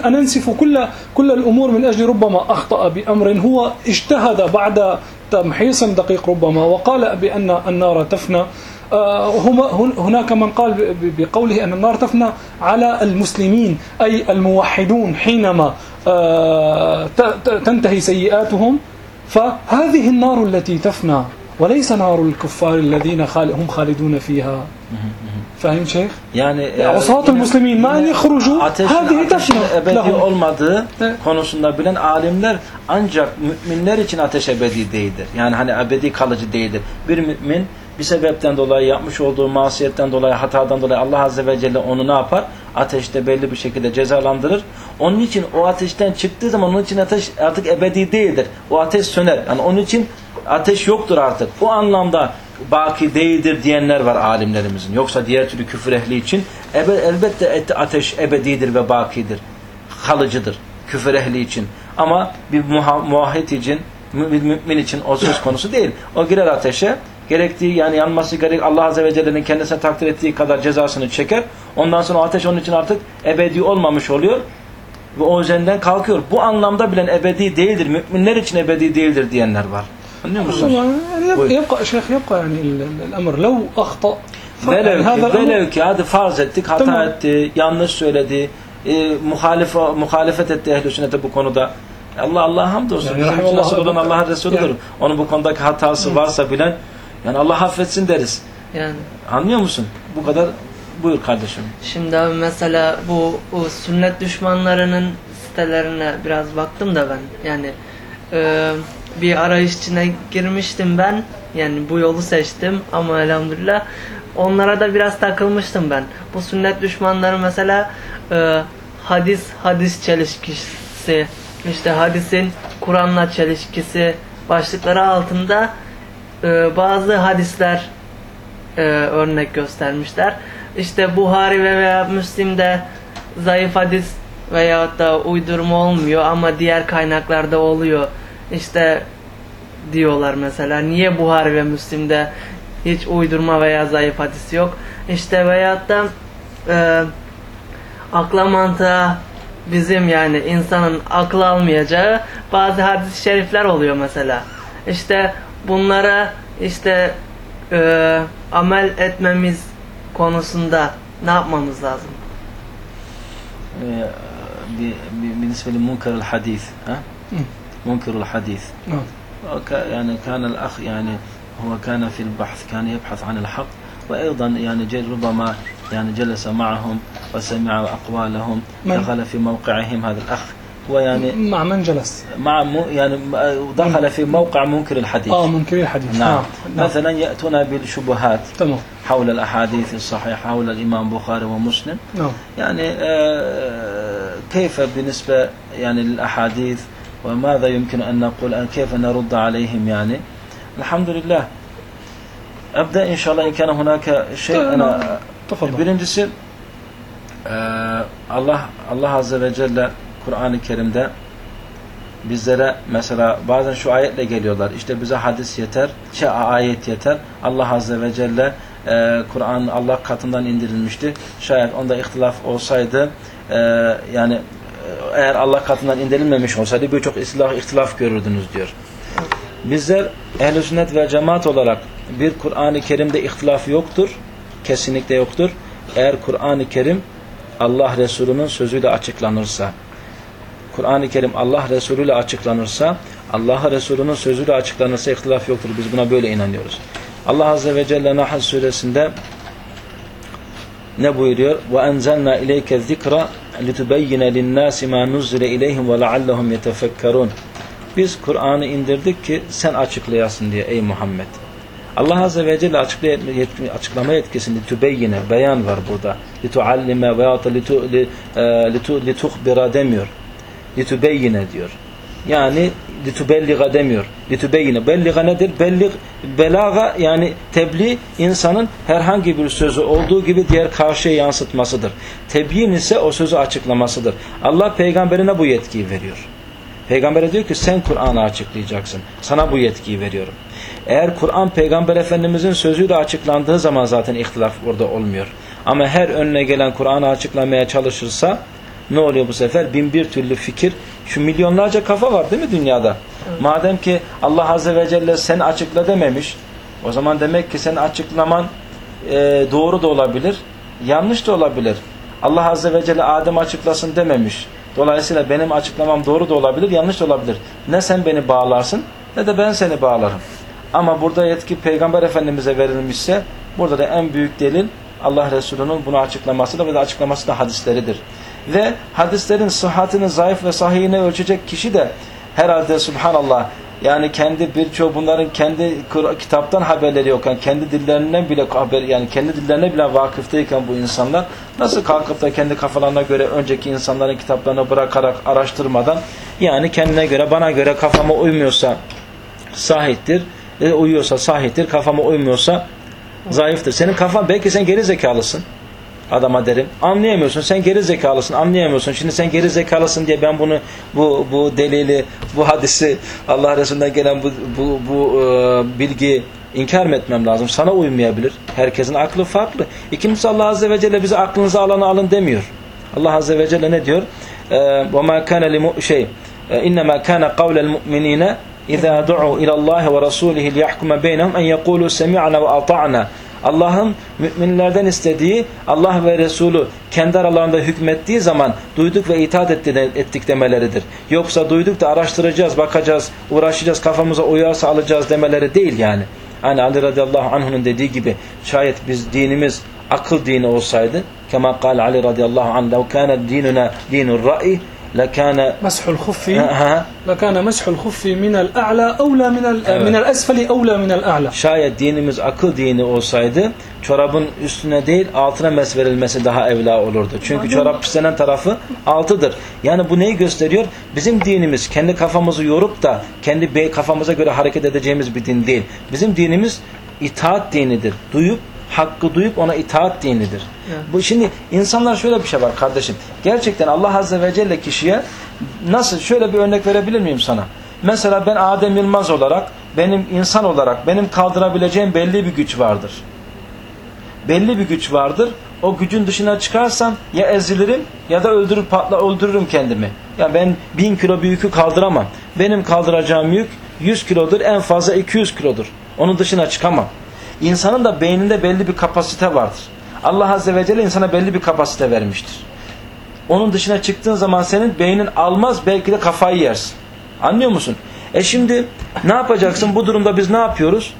أننسف كل كل الأمور من أجل ربما أخطأ بأمر هو اجتهد بعد تمحيص دقيق ربما وقال بأن النار تفنى. آه، هما هن- هناك من قال بقوله أن النار تفنى على المسلمين أي الموحدون حينما آه، تنتهي سيئاتهم. فهذه النار التي تفنى. وليس نار الكفار الذين خال- هم خالدون فيها فاهم شيخ؟ Yani e, عصاة yine- المسلمين ما yine يخرجوا ateşin, هذه ateşin تفنى ebedi لهم olmadığı Evet. konusunda bilen alimler ancak müminler için ateş ebedi değildir. Yani hani ebedi kalıcı değildir. Bir mümin bir sebepten dolayı yapmış olduğu masiyetten dolayı hatadan dolayı Allah Azze ve Celle onu ne yapar? Ateşte belli bir şekilde cezalandırır. Onun için o ateşten çıktığı zaman onun için ateş artık ebedi değildir. O ateş söner. Yani onun için ateş yoktur artık. Bu anlamda baki değildir diyenler var alimlerimizin. Yoksa diğer türlü küfür ehli için ebe, elbette et- ateş ebedidir ve bakidir. Kalıcıdır küfür ehli için. Ama bir muahhid için, bir mümin için o söz konusu değil. O girer ateşe, gerektiği yani yanması gerek Allah Azze ve Celle'nin kendisine takdir ettiği kadar cezasını çeker. Ondan sonra ateş onun için artık ebedi olmamış oluyor ve o üzerinden kalkıyor. Bu anlamda bilen ebedi değildir. Müminler için ebedi değildir diyenler var. Anlıyor musun? يعني يبقى, Buyur. يبقى شيخ يبقى يعني ال- ال- الأمر لو أخطأ ف- Velev يعني هذا ki, الأمر velev ki hadi farz ettik hata Tamam. etti, yanlış söyledi, e, muhalif, muhalefet etti ehl-i sünnete bu konuda. Allah Allah hamdolsun. Yani Bizim için rahimallah- nasıl olan Allah'ın Resulüdür. Yani- Onun bu konudaki hatası varsa bilen yani Allah affetsin deriz. Yani Anlıyor musun? Bu kadar buyur kardeşim. Şimdi abi mesela bu, bu sünnet düşmanlarının sitelerine biraz baktım da ben. Yani e, bir arayış içine girmiştim ben. Yani bu yolu seçtim ama elhamdülillah onlara da biraz takılmıştım ben. Bu sünnet düşmanları mesela e, hadis hadis çelişkisi işte hadisin Kur'an'la çelişkisi başlıkları altında e, bazı hadisler e, örnek göstermişler. İşte Buhari ve veya Müslim'de zayıf hadis veyahut da uydurma olmuyor ama diğer kaynaklarda oluyor İşte diyorlar mesela. Niye Buhari ve Müslim'de hiç uydurma veya zayıf hadis yok? İşte veyahut da e, akla mantığa bizim yani insanın aklı almayacağı bazı hadis-i şerifler oluyor mesela. İşte bunlara işte e, amel etmemiz konusunda ne yapmamız lazım? ب- ب- بالنسبة لمنكر الحديث ها مم. منكر الحديث. نعم. يعني كان الأخ يعني هو كان في البحث كان يبحث عن الحق وأيضا يعني جل ربما يعني جلس معهم وسمع أقوالهم؟ دخل في موقعهم هذا الأخ. هو يعني مع من جلس؟ مع م- يعني دخل في موقع منكر الحديث. آه منكري الحديث. نعم. نعم. مثلا يأتون بالشبهات تمام. حول الأحاديث الصحيحة حول الإمام بخاري ومسلم. نعم. يعني آه، كيف بالنسبة يعني للأحاديث؟ Ve mâzâ yumkinu en nekul keyfe nerudda aleyhim yani. Elhamdülillah. Ebde inşallah inkâne hunâke şey birincisi e, Allah Allah Azze ve Celle Kur'an-ı Kerim'de bizlere mesela bazen şu ayetle geliyorlar. İşte bize hadis yeter, şey ayet yeter. Allah Azze ve Celle e, Kur'an Allah katından indirilmişti. Şayet onda ihtilaf olsaydı e, yani eğer Allah katından indirilmemiş olsaydı birçok islah ihtilaf görürdünüz diyor. Bizler ehl sünnet ve cemaat olarak bir Kur'an-ı Kerim'de ihtilaf yoktur. Kesinlikle yoktur. Eğer Kur'an-ı Kerim Allah Resulü'nün sözüyle açıklanırsa, Kur'an-ı Kerim Allah Resulü'yle açıklanırsa, Allah Resulü'nün sözüyle açıklanırsa ihtilaf yoktur. Biz buna böyle inanıyoruz. Allah Azze ve Celle Nahl suresinde ne buyuruyor? وَاَنْزَلْنَا اِلَيْكَ الذِّكْرَ لِتُبَيِّنَ لِلنَّاسِ مَا نُزِّلَ اِلَيْهِمْ وَلَعَلَّهُمْ يَتَفَكَّرُونَ Biz Kur'an'ı indirdik ki sen açıklayasın diye ey Muhammed. Allah Azze ve Celle açıklay- yetki- açıklama yetkisinde tübeyyine, beyan var burada. Lituallime veyahut da litu, li, e, litu, lituhbira demiyor. Litübeyyine diyor. Yani litübelliga demiyor. Litübeyyine. Belliga nedir? Bellig, belaga yani tebliğ insanın herhangi bir sözü olduğu gibi diğer karşıya yansıtmasıdır. Tebyin ise o sözü açıklamasıdır. Allah peygamberine bu yetkiyi veriyor. Peygamber'e diyor ki sen Kur'an'ı açıklayacaksın. Sana bu yetkiyi veriyorum. Eğer Kur'an Peygamber Efendimizin sözüyle açıklandığı zaman zaten ihtilaf orada olmuyor. Ama her önüne gelen Kur'an'ı açıklamaya çalışırsa ne oluyor bu sefer? Bin bir türlü fikir. Şu milyonlarca kafa var değil mi dünyada? Madem ki Allah Azze ve Celle sen açıkla dememiş. O zaman demek ki sen açıklaman e, doğru da olabilir. Yanlış da olabilir. Allah Azze ve Celle Adem açıklasın dememiş. Dolayısıyla benim açıklamam doğru da olabilir, yanlış da olabilir. Ne sen beni bağlarsın ne de ben seni bağlarım. Ama burada yetki Peygamber Efendimiz'e verilmişse burada da en büyük delil Allah Resulü'nün bunu açıklamasıdır ve de açıklaması da hadisleridir. Ve hadislerin sıhhatini, zayıf ve sahihini ölçecek kişi de herhalde subhanallah yani kendi birçoğu bunların kendi kitaptan haberleri yokken kendi dillerinden bile haber yani kendi dillerine bile vakıftayken bu insanlar nasıl kalkıp da kendi kafalarına göre önceki insanların kitaplarını bırakarak araştırmadan yani kendine göre bana göre kafama uymuyorsa sahiptir e, uyuyorsa sahiptir kafama uymuyorsa zayıftır. Senin kafan belki sen geri zekalısın adama derim. Anlayamıyorsun. Sen geri zekalısın. Anlayamıyorsun. Şimdi sen geri zekalısın diye ben bunu bu bu delili, bu hadisi Allah Resulü'nden gelen bu bu bu e, bilgi inkar mı etmem lazım? Sana uymayabilir. Herkesin aklı farklı. İkincisi Allah Azze ve Celle bize aklınızı alanı alın demiyor. Allah Azze ve Celle ne diyor? E, وَمَا كَانَ لِمُؤْ şey اِنَّمَا كَانَ قَوْلَ الْمُؤْمِنِينَ اِذَا دُعُوا اِلَى اللّٰهِ وَرَسُولِهِ لِيَحْكُمَ بَيْنَهُمْ اَنْ يَقُولُوا سَمِعْنَا وَأَطَعْنَا Allah'ın müminlerden istediği Allah ve Resulü kendi aralarında hükmettiği zaman duyduk ve itaat ettik demeleridir. Yoksa duyduk da araştıracağız, bakacağız, uğraşacağız, kafamıza uyarsa alacağız demeleri değil yani. Hani Ali radıyallahu anh'unun dediği gibi şayet biz dinimiz akıl dini olsaydı kema kal Ali radıyallahu anh lev kâne dinuna dinur ra'i lekâne meshul huffi lekâne meshul huffi minel a'la evlâ minel, evet. minel esfeli evlâ minel a'la. Şayet dinimiz akıl dini olsaydı çorabın üstüne değil altına mes verilmesi daha evla olurdu. Çünkü Aynen. çorap pislenen tarafı altıdır. Yani bu neyi gösteriyor? Bizim dinimiz kendi kafamızı yorup da kendi kafamıza göre hareket edeceğimiz bir din değil. Bizim dinimiz itaat dinidir. Duyup hakkı duyup ona itaat dinidir. Evet. Bu şimdi insanlar şöyle bir şey var kardeşim. Gerçekten Allah Azze ve Celle kişiye nasıl şöyle bir örnek verebilir miyim sana? Mesela ben Adem Yılmaz olarak benim insan olarak benim kaldırabileceğim belli bir güç vardır. Belli bir güç vardır. O gücün dışına çıkarsam ya ezilirim ya da öldürür patla öldürürüm kendimi. Ya ben bin kilo bir yükü kaldıramam. Benim kaldıracağım yük 100 kilodur en fazla 200 kilodur. Onun dışına çıkamam. İnsanın da beyninde belli bir kapasite vardır. Allah Azze ve Celle insana belli bir kapasite vermiştir. Onun dışına çıktığın zaman senin beynin almaz belki de kafayı yersin. Anlıyor musun? E şimdi ne yapacaksın? Bu durumda biz ne yapıyoruz?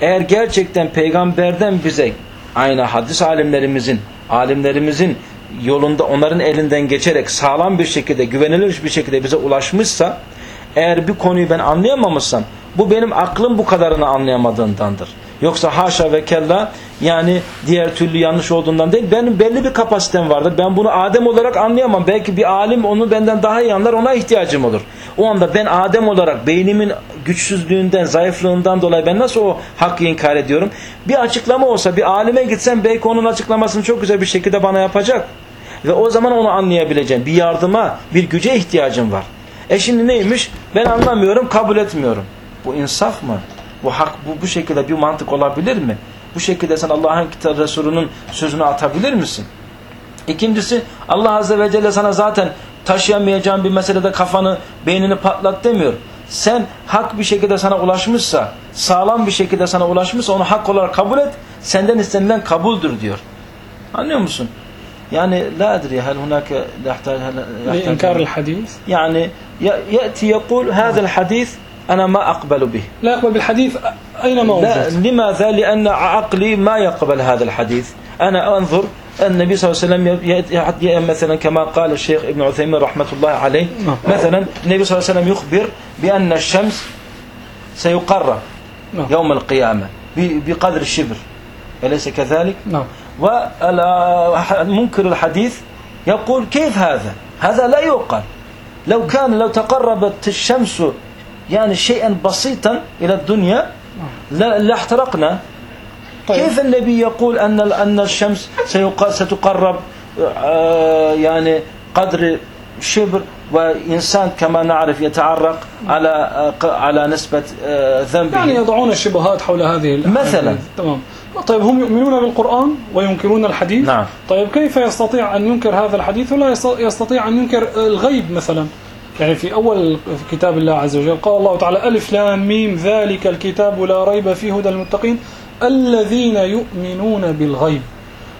Eğer gerçekten peygamberden bize aynı hadis alimlerimizin, alimlerimizin yolunda onların elinden geçerek sağlam bir şekilde, güvenilir bir şekilde bize ulaşmışsa eğer bir konuyu ben anlayamamışsam bu benim aklım bu kadarını anlayamadığındandır. Yoksa haşa ve kella yani diğer türlü yanlış olduğundan değil. Benim belli bir kapasitem vardır. Ben bunu Adem olarak anlayamam. Belki bir alim onu benden daha iyi anlar. Ona ihtiyacım olur. O anda ben Adem olarak beynimin güçsüzlüğünden, zayıflığından dolayı ben nasıl o hakkı inkar ediyorum? Bir açıklama olsa bir alime gitsem belki onun açıklamasını çok güzel bir şekilde bana yapacak. Ve o zaman onu anlayabileceğim. Bir yardıma, bir güce ihtiyacım var. E şimdi neymiş? Ben anlamıyorum, kabul etmiyorum. Bu insaf mı? Bu hak bu, bu şekilde bir mantık olabilir mi? Bu şekilde sen Allah'ın kitabı Resulü'nün sözünü atabilir misin? İkincisi Allah Azze ve Celle sana zaten taşıyamayacağın bir meselede kafanı, beynini patlat demiyor. Sen hak bir şekilde sana ulaşmışsa, sağlam bir şekilde sana ulaşmışsa onu hak olarak kabul et. Senden istenilen kabuldür diyor. Anlıyor musun? Yani la adri hal hunaka lahtaj hal inkar el hadis. Yani yati yekul hadzal hadis أنا ما أقبل به لا يقبل بالحديث أينما لا وجد لماذا؟ لأن عقلي ما يقبل هذا الحديث أنا أنظر النبي صلى الله عليه وسلم مثلا كما قال الشيخ ابن عثيمين رحمة الله عليه نعم. مثلا النبي صلى الله عليه وسلم يخبر بأن الشمس سيقرب نعم. يوم القيامة بقدر الشبر أليس كذلك؟ نعم ومنكر الحديث يقول كيف هذا هذا لا يقال لو كان لو تقربت الشمس يعني شيئا بسيطا إلى الدنيا لا- لاحترقنا طيب. كيف النبي يقول أن أن الشمس سيق- ستقرب آه، يعني قدر شبر وإنسان كما نعرف يتعرق على على نسبة آه، ذنبه يعني يضعون الشبهات حول هذه. مثلاً. تمام طيب هم يؤمنون بالقرآن وينكرون الحديث نعم. طيب كيف يستطيع أن ينكر هذا الحديث ولا يست- يستطيع أن ينكر الغيب مثلا يعني في أول كتاب الله عز وجل قال الله تعالى ألف لام ميم ذلك الكتاب لا ريب فيه هدى للمتقين الذين يؤمنون بالغيب.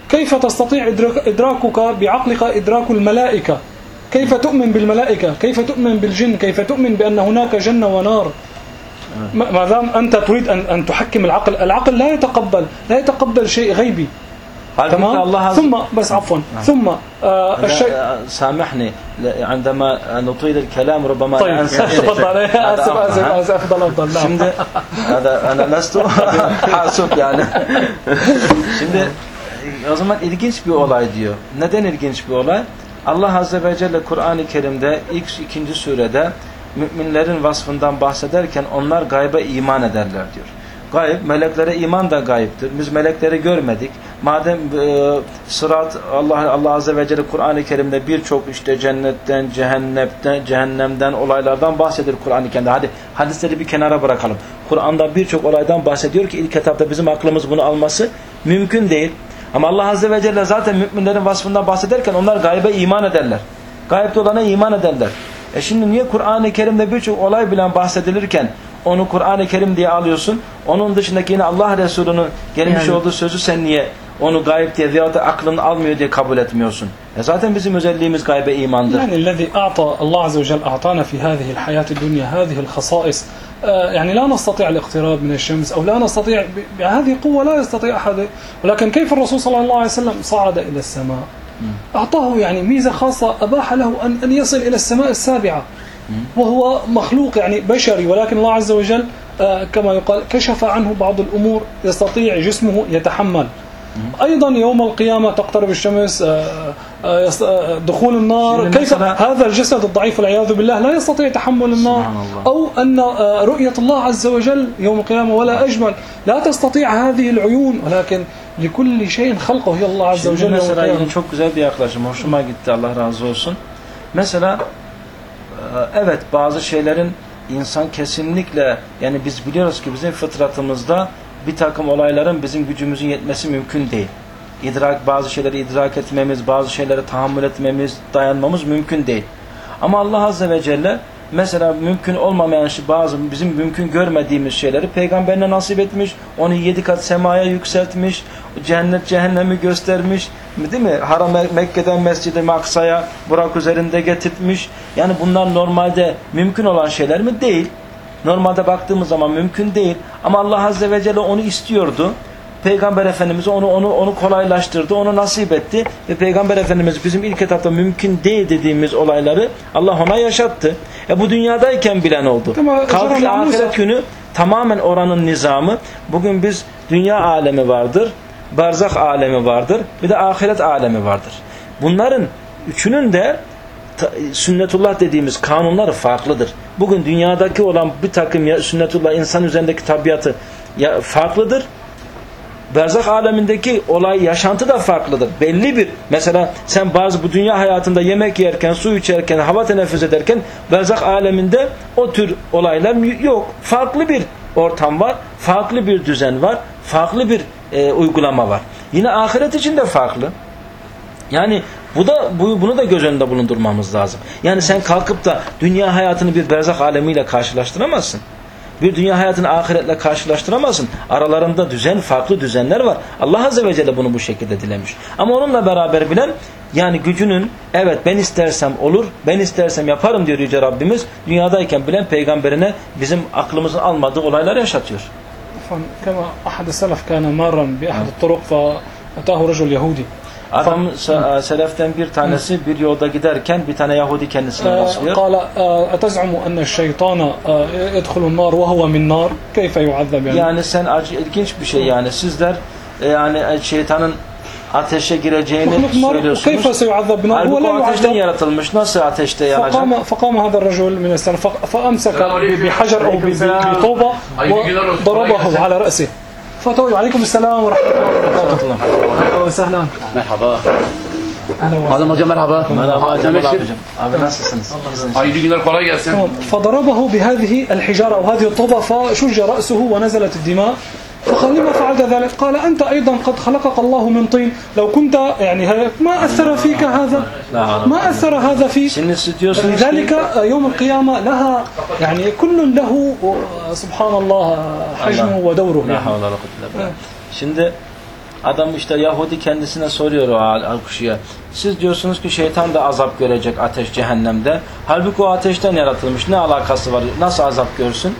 كيف تستطيع إدراك إدراكك بعقلك إدراك الملائكة؟ كيف تؤمن بالملائكة؟ كيف تؤمن بالجن؟ كيف تؤمن بأن هناك جنة ونار؟ ما ما دام أنت تريد أن تحكم العقل العقل لا يتقبل لا يتقبل شيء غيبي. هل تمام الله عز ثم بس عفوا ثم آه لا، الشيء سامحني ل- عندما نطيل الكلام ربما طيب أنسى تفضل هذا اسف أمر، اسف ها؟ اسف افضل افضل نعم Şimdi هذا أنا لست حاسب yani. Şimdi o zaman ilginç bir olay diyor. Neden ilginç bir olay? Allah Azze ve Celle Kur'an-ı Kerim'de ilk ikinci surede müminlerin vasfından bahsederken onlar gayba iman ederler diyor. Gayb, meleklere iman da gayiptir. Biz melekleri görmedik. Madem e, sırat Allah Allah Azze ve Celle Kur'an-ı Kerim'de birçok işte cennetten, cehennemden, cehennemden olaylardan bahsediyor Kur'an-ı Kerim'de. Hadi hadisleri bir kenara bırakalım. Kur'an'da birçok olaydan bahsediyor ki ilk etapta bizim aklımız bunu alması mümkün değil. Ama Allah Azze ve Celle zaten müminlerin vasfından bahsederken onlar gaybe iman ederler. Gaybde olana iman ederler. E şimdi niye Kur'an-ı Kerim'de birçok olay bilen bahsedilirken onu Kur'an-ı Kerim diye alıyorsun. Onun dışındaki yine Allah Resulü'nün gelmiş Yani- olduğu sözü sen niye onu gayb diye veyahut da aklın almıyor diye kabul etmiyorsun. E zaten bizim özelliğimiz gaybe imandır. يعني الذي أعطى الله عز وجل أعطانا في هذه الحياة الدنيا هذه الخصائص يعني لا نستطيع الاقتراب من الشمس أو لا نستطيع بهذه قوة لا يستطيع أحد ولكن كيف الرسول صلى الله عليه وسلم صعد إلى السماء أعطاه يعني ميزة خاصة أباح له أن أن يصل إلى السماء السابعة وهو مخلوق يعني بشري ولكن الله عز وجل كما يقال كشف عنه بعض الأمور يستطيع جسمه يتحمل أيضا يوم القيامة تقترب الشمس آه، آه، آه، دخول النار كيف هذا الجسد الضعيف والعياذ بالله لا يستطيع تحمل النار. أو أن آه، رؤية الله عز وجل يوم القيامة ولا أجمل لا تستطيع هذه العيون ولكن لكل شيء خلقه هي الله عز وجل mesela çok güzel bir yaklaşım. Hoşuma gitti Allah razı olsun. Mesela evet bazı şeylerin insan kesinlikle yani biz biliyoruz ki bizim fıtratımızda bir takım olayların bizim gücümüzün yetmesi mümkün değil. İdrak bazı şeyleri idrak etmemiz, bazı şeyleri tahammül etmemiz, dayanmamız mümkün değil. Ama Allah azze ve celle mesela mümkün olmamayan şey bazı bizim mümkün görmediğimiz şeyleri peygamberine nasip etmiş. Onu yedi kat semaya yükseltmiş. Cennet cehennemi göstermiş. Değil mi? Haram Mekke'den Mescid-i Maksa'ya Burak üzerinde getirtmiş. Yani bunlar normalde mümkün olan şeyler mi? Değil. Normalde baktığımız zaman mümkün değil. Ama Allah azze ve celle onu istiyordu. Peygamber Efendimiz onu onu onu kolaylaştırdı, onu nasip etti ve Peygamber Efendimiz bizim ilk etapta mümkün değil dediğimiz olayları Allah ona yaşattı. E bu dünyadayken bilen oldu. Tamam, Kaldı ki ahiret günü tamamen oranın nizamı. Bugün biz dünya alemi vardır, barzak alemi vardır, bir de ahiret alemi vardır. Bunların üçünün de sünnetullah dediğimiz kanunları farklıdır. Bugün dünyadaki olan bir takım ya, sünnetullah insan üzerindeki tabiatı ya, farklıdır. Berzak alemindeki olay, yaşantı da farklıdır. Belli bir, mesela sen bazı bu dünya hayatında yemek yerken, su içerken, hava teneffüs ederken berzak aleminde o tür olaylar yok. Farklı bir ortam var, farklı bir düzen var, farklı bir e, uygulama var. Yine ahiret için de farklı. Yani bu da bu, bunu da göz önünde bulundurmamız lazım. Yani sen kalkıp da dünya hayatını bir berzak alemiyle karşılaştıramazsın. Bir dünya hayatını ahiretle karşılaştıramazsın. Aralarında düzen, farklı düzenler var. Allah Azze ve Celle bunu bu şekilde dilemiş. Ama onunla beraber bilen yani gücünün evet ben istersem olur, ben istersem yaparım diyor Yüce Rabbimiz. Dünyadayken bilen peygamberine bizim aklımızın almadığı olaylar yaşatıyor. عفوا كما أحد السلف كان مارا بأحد الطرق فأتاه رجل يهودي Adam se- seleften bir tanesi bir yolda giderken bir tane Yahudi kendisine rastlıyor. قال أتزعم أن الشيطان يدخل النار وهو من نار كيف يعذب يعني Yani sen acı ilginç bir şey yani sizler e, yani e, şeytanın ateşe gireceğini söylüyorsunuz. كيف سيعذب بنار هو Halbuki o ateşten yaratılmış. Nasıl ateşte yanacak? فقام فقام هذا الرجل من السلف فأمسك. بحجر أو. بطوبة. وضربه على رأسه فتقول عليكم السلام ورحمة الله أهلا. وسهلا مرحبا هذا مرجع مرحبا. مرحبا. آه، فضربه بهذه الحجارة أو هذه الطوبة فشج رأسه ونزلت الدماء. فقال لما فعلت ذلك؟ قال أنت أيضا قد خلقك الله من طين. لو كنت يعني ما أثر فيك هذا؟ ما أثر هذا فيك؟ لذلك آه، يوم القيامة لها يعني كل له آه، سبحان الله حجمه ودوره. لا حول ولا قوة إلا بالله. Adam işte Yahudi kendisine soruyor o kuşuya. Siz diyorsunuz ki şeytan da azap görecek ateş cehennemde. Halbuki o ateşten yaratılmış. Ne alakası var? Nasıl azap görsün?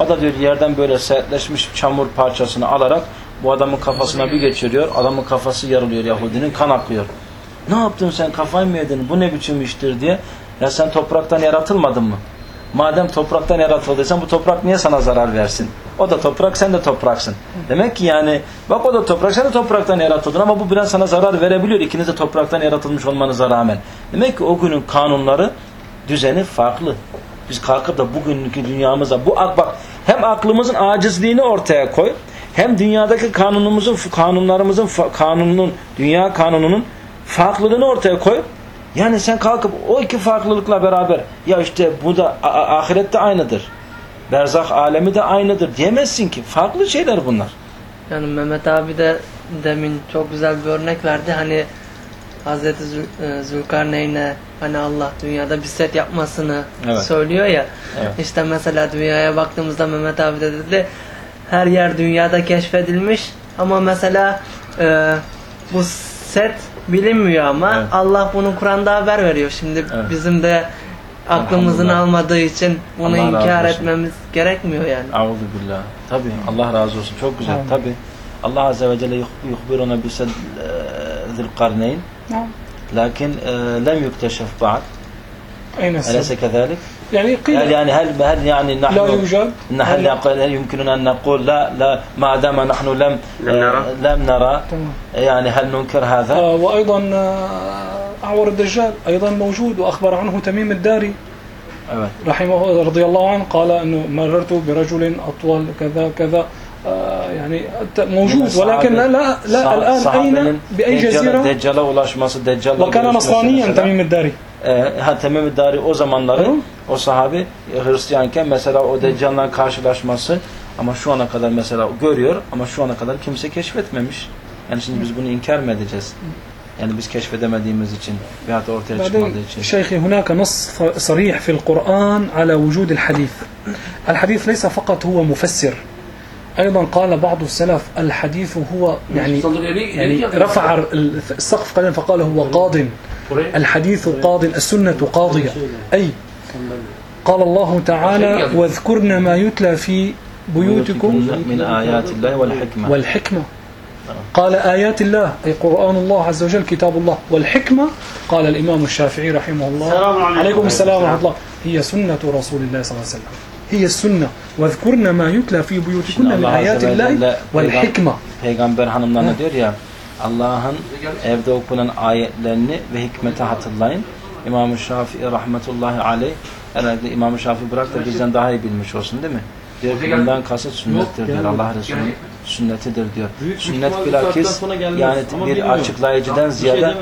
O da diyor yerden böyle sertleşmiş çamur parçasını alarak bu adamın kafasına bir geçiriyor. Adamın kafası yarılıyor Yahudinin kan akıyor. Ne yaptın sen kafayı mı yedin? Bu ne biçim iştir diye. Ya sen topraktan yaratılmadın mı? Madem topraktan yaratıldıysan bu toprak niye sana zarar versin? O da toprak sen de topraksın. Demek ki yani bak o da toprak sen de topraktan yaratıldın ama bu biraz sana zarar verebiliyor. İkiniz de topraktan yaratılmış olmanıza rağmen. Demek ki o günün kanunları düzeni farklı. Biz kalkıp da bugünkü dünyamıza bu ak- bak hem aklımızın acizliğini ortaya koy hem dünyadaki kanunumuzun kanunlarımızın kanununun dünya kanununun farklılığını ortaya koy. Yani sen kalkıp o iki farklılıkla beraber ya işte bu da ahirette aynıdır. Berzak alemi de aynıdır diyemezsin ki. Farklı şeyler bunlar. Yani Mehmet abi de demin çok güzel bir örnek verdi. Hani Hazreti Zül, e, Zülkarneyn'e hani Allah dünyada bir set yapmasını Evet. söylüyor ya. Evet. İşte mesela dünyaya baktığımızda Mehmet abi de dedi her yer dünyada keşfedilmiş ama mesela e, bu set bilinmiyor ama evet. Allah bunu Kur'an'da haber veriyor. Şimdi evet. bizim de aklımızın almadığı için bunu Allah inkar etmemiz gerekmiyor yani. Auzu. Tabi Allah razı olsun. Çok güzel. Evet. Tabi. Allah azze ve celle yuhbiruna bi e, zil karneyn. Lakin e, lem yukteşef ba'd. Öyleyse kezalik. يعني قيل هل يعني هل هل يعني لا نحن يوجد هل نقول هل يمكننا أن نقول لا لا ما دام نحن لم لم نرى. آه، لم نرى. يعني هل ننكر هذا؟ آه، وأيضا آه، أعور الدجال أيضا موجود وأخبر عنه تميم الداري Evet. رحمه رضي الله عنه قال أنه مررت برجل أطول كذا كذا آه، يعني موجود ولكن لا لا, لا الآن أين بأي جزيرة Deccal'la وكان نصرانيا. تميم الداري e, ha Temim Dari o zamanları Tamam. o sahabi e, Hristiyanken mesela o Deccal'la karşılaşması ama şu ana kadar mesela görüyor ama şu ana kadar kimse keşfetmemiş. Yani şimdi biz bunu inkar mı edeceğiz? Yani biz keşfedemediğimiz için veyahut da ortaya çıkmadığı için. شيخي هناك نص ف- صريح في القرآن على وجود الحديث الحديث ليس فقط هو مفسر أيضا قال بعض السلف الحديث هو يعني يعني رفع السقف قليلا فقال هو قاض الحديث قاض السنة قاضية. أي قال الله تعالى واذكرن ما يتلى في بيوتكم min ayatillah vel hikme. والحكمة. قال آيات الله. أي قرآن الله عز وجل كتاب الله. والحكمة قال الإمام الشافعي رحمه الله. السلام عليكم. عليكم السلام ورحمة الله. هي سنة رسول الله صلى الله عليه وسلم. هي السنة. واذكرن ما يتلى في بيوتكن من آيات الله والحكمة. Peygamber hanımlarına diyor ya Allah'ın evde okunan ayetlerini ve hikmeti hatırlayın. İmam-ı Şafii rahmetullahi aleyh herhalde İmam-ı Şafii bırak da bizden daha iyi bilmiş olsun değil mi? Diyor ki bundan kasıt sünnettir diyor. Allah Resulü'nün sünnetidir diyor. Büyük Sünnet bilakis yani bir bilmiyorum. açıklayıcıdan şey ziyade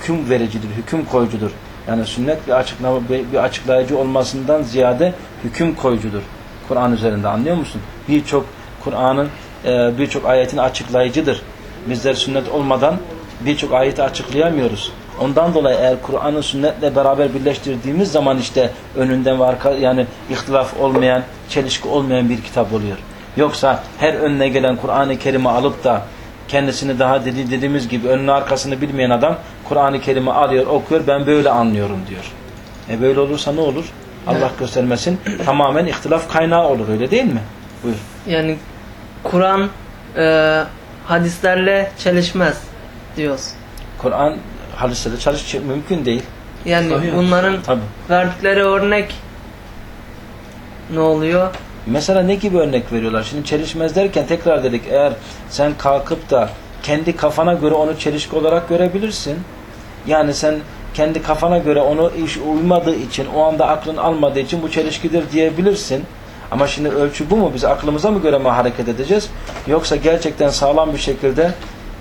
hüküm vericidir, hüküm koyucudur. Yani sünnet bir açıklama bir açıklayıcı olmasından ziyade hüküm koyucudur. Kur'an üzerinde anlıyor musun? Birçok Kur'an'ın e, birçok ayetin açıklayıcıdır. Bizler sünnet olmadan birçok ayeti açıklayamıyoruz. Ondan dolayı eğer Kur'an'ı sünnetle beraber birleştirdiğimiz zaman işte önünden ve arka yani ihtilaf olmayan, çelişki olmayan bir kitap oluyor. Yoksa her önüne gelen Kur'an-ı Kerim'i alıp da kendisini daha dedi, dediğimiz gibi önünü arkasını bilmeyen adam Kur'an-ı Kerim'i alıyor, okuyor, ben böyle anlıyorum diyor. E böyle olursa ne olur? Allah göstermesin. Tamamen ihtilaf kaynağı olur öyle değil mi? Buyur. Yani Kur'an e, hadislerle çelişmez diyoruz. Kur'an hadisleri çalış mümkün değil. Yani Sahih. bunların Tabii. verdikleri örnek ne oluyor? Mesela ne gibi örnek veriyorlar? Şimdi çelişmez derken tekrar dedik eğer sen kalkıp da kendi kafana göre onu çelişki olarak görebilirsin. Yani sen kendi kafana göre onu iş uymadığı için o anda aklın almadığı için bu çelişkidir diyebilirsin. Ama şimdi ölçü bu mu? Biz aklımıza mı göre mi hareket edeceğiz? Yoksa gerçekten sağlam bir şekilde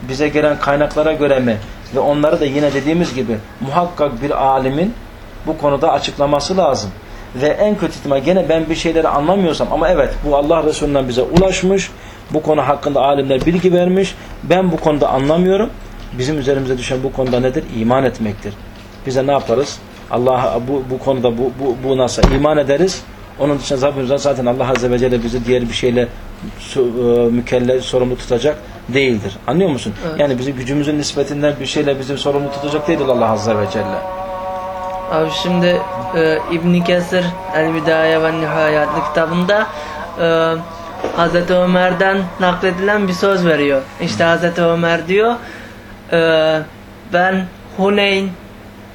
bize gelen kaynaklara göre mi? Ve onları da yine dediğimiz gibi muhakkak bir alimin bu konuda açıklaması lazım. Ve en kötü ihtimal gene ben bir şeyleri anlamıyorsam ama evet bu Allah Resulü'nden bize ulaşmış. Bu konu hakkında alimler bilgi vermiş. Ben bu konuda anlamıyorum. Bizim üzerimize düşen bu konuda nedir? İman etmektir. Bize ne yaparız? Allah'a bu, bu konuda bu, bu, bu nasıl iman ederiz? Onun dışında zaten, zaten Allah Azze ve Celle bizi diğer bir şeyle e, mükellef, sorumlu tutacak değildir. Anlıyor musun? Evet. Yani bizi gücümüzün nispetinden bir şeyle bizi sorumlu tutacak değildir Allah Azze ve Celle. Abi şimdi e, İbn Kesir El Bidaye ve Nihaye adlı kitabında e, Hazreti Ömer'den nakledilen bir söz veriyor. İşte Hazreti Ömer diyor e, ben Huneyn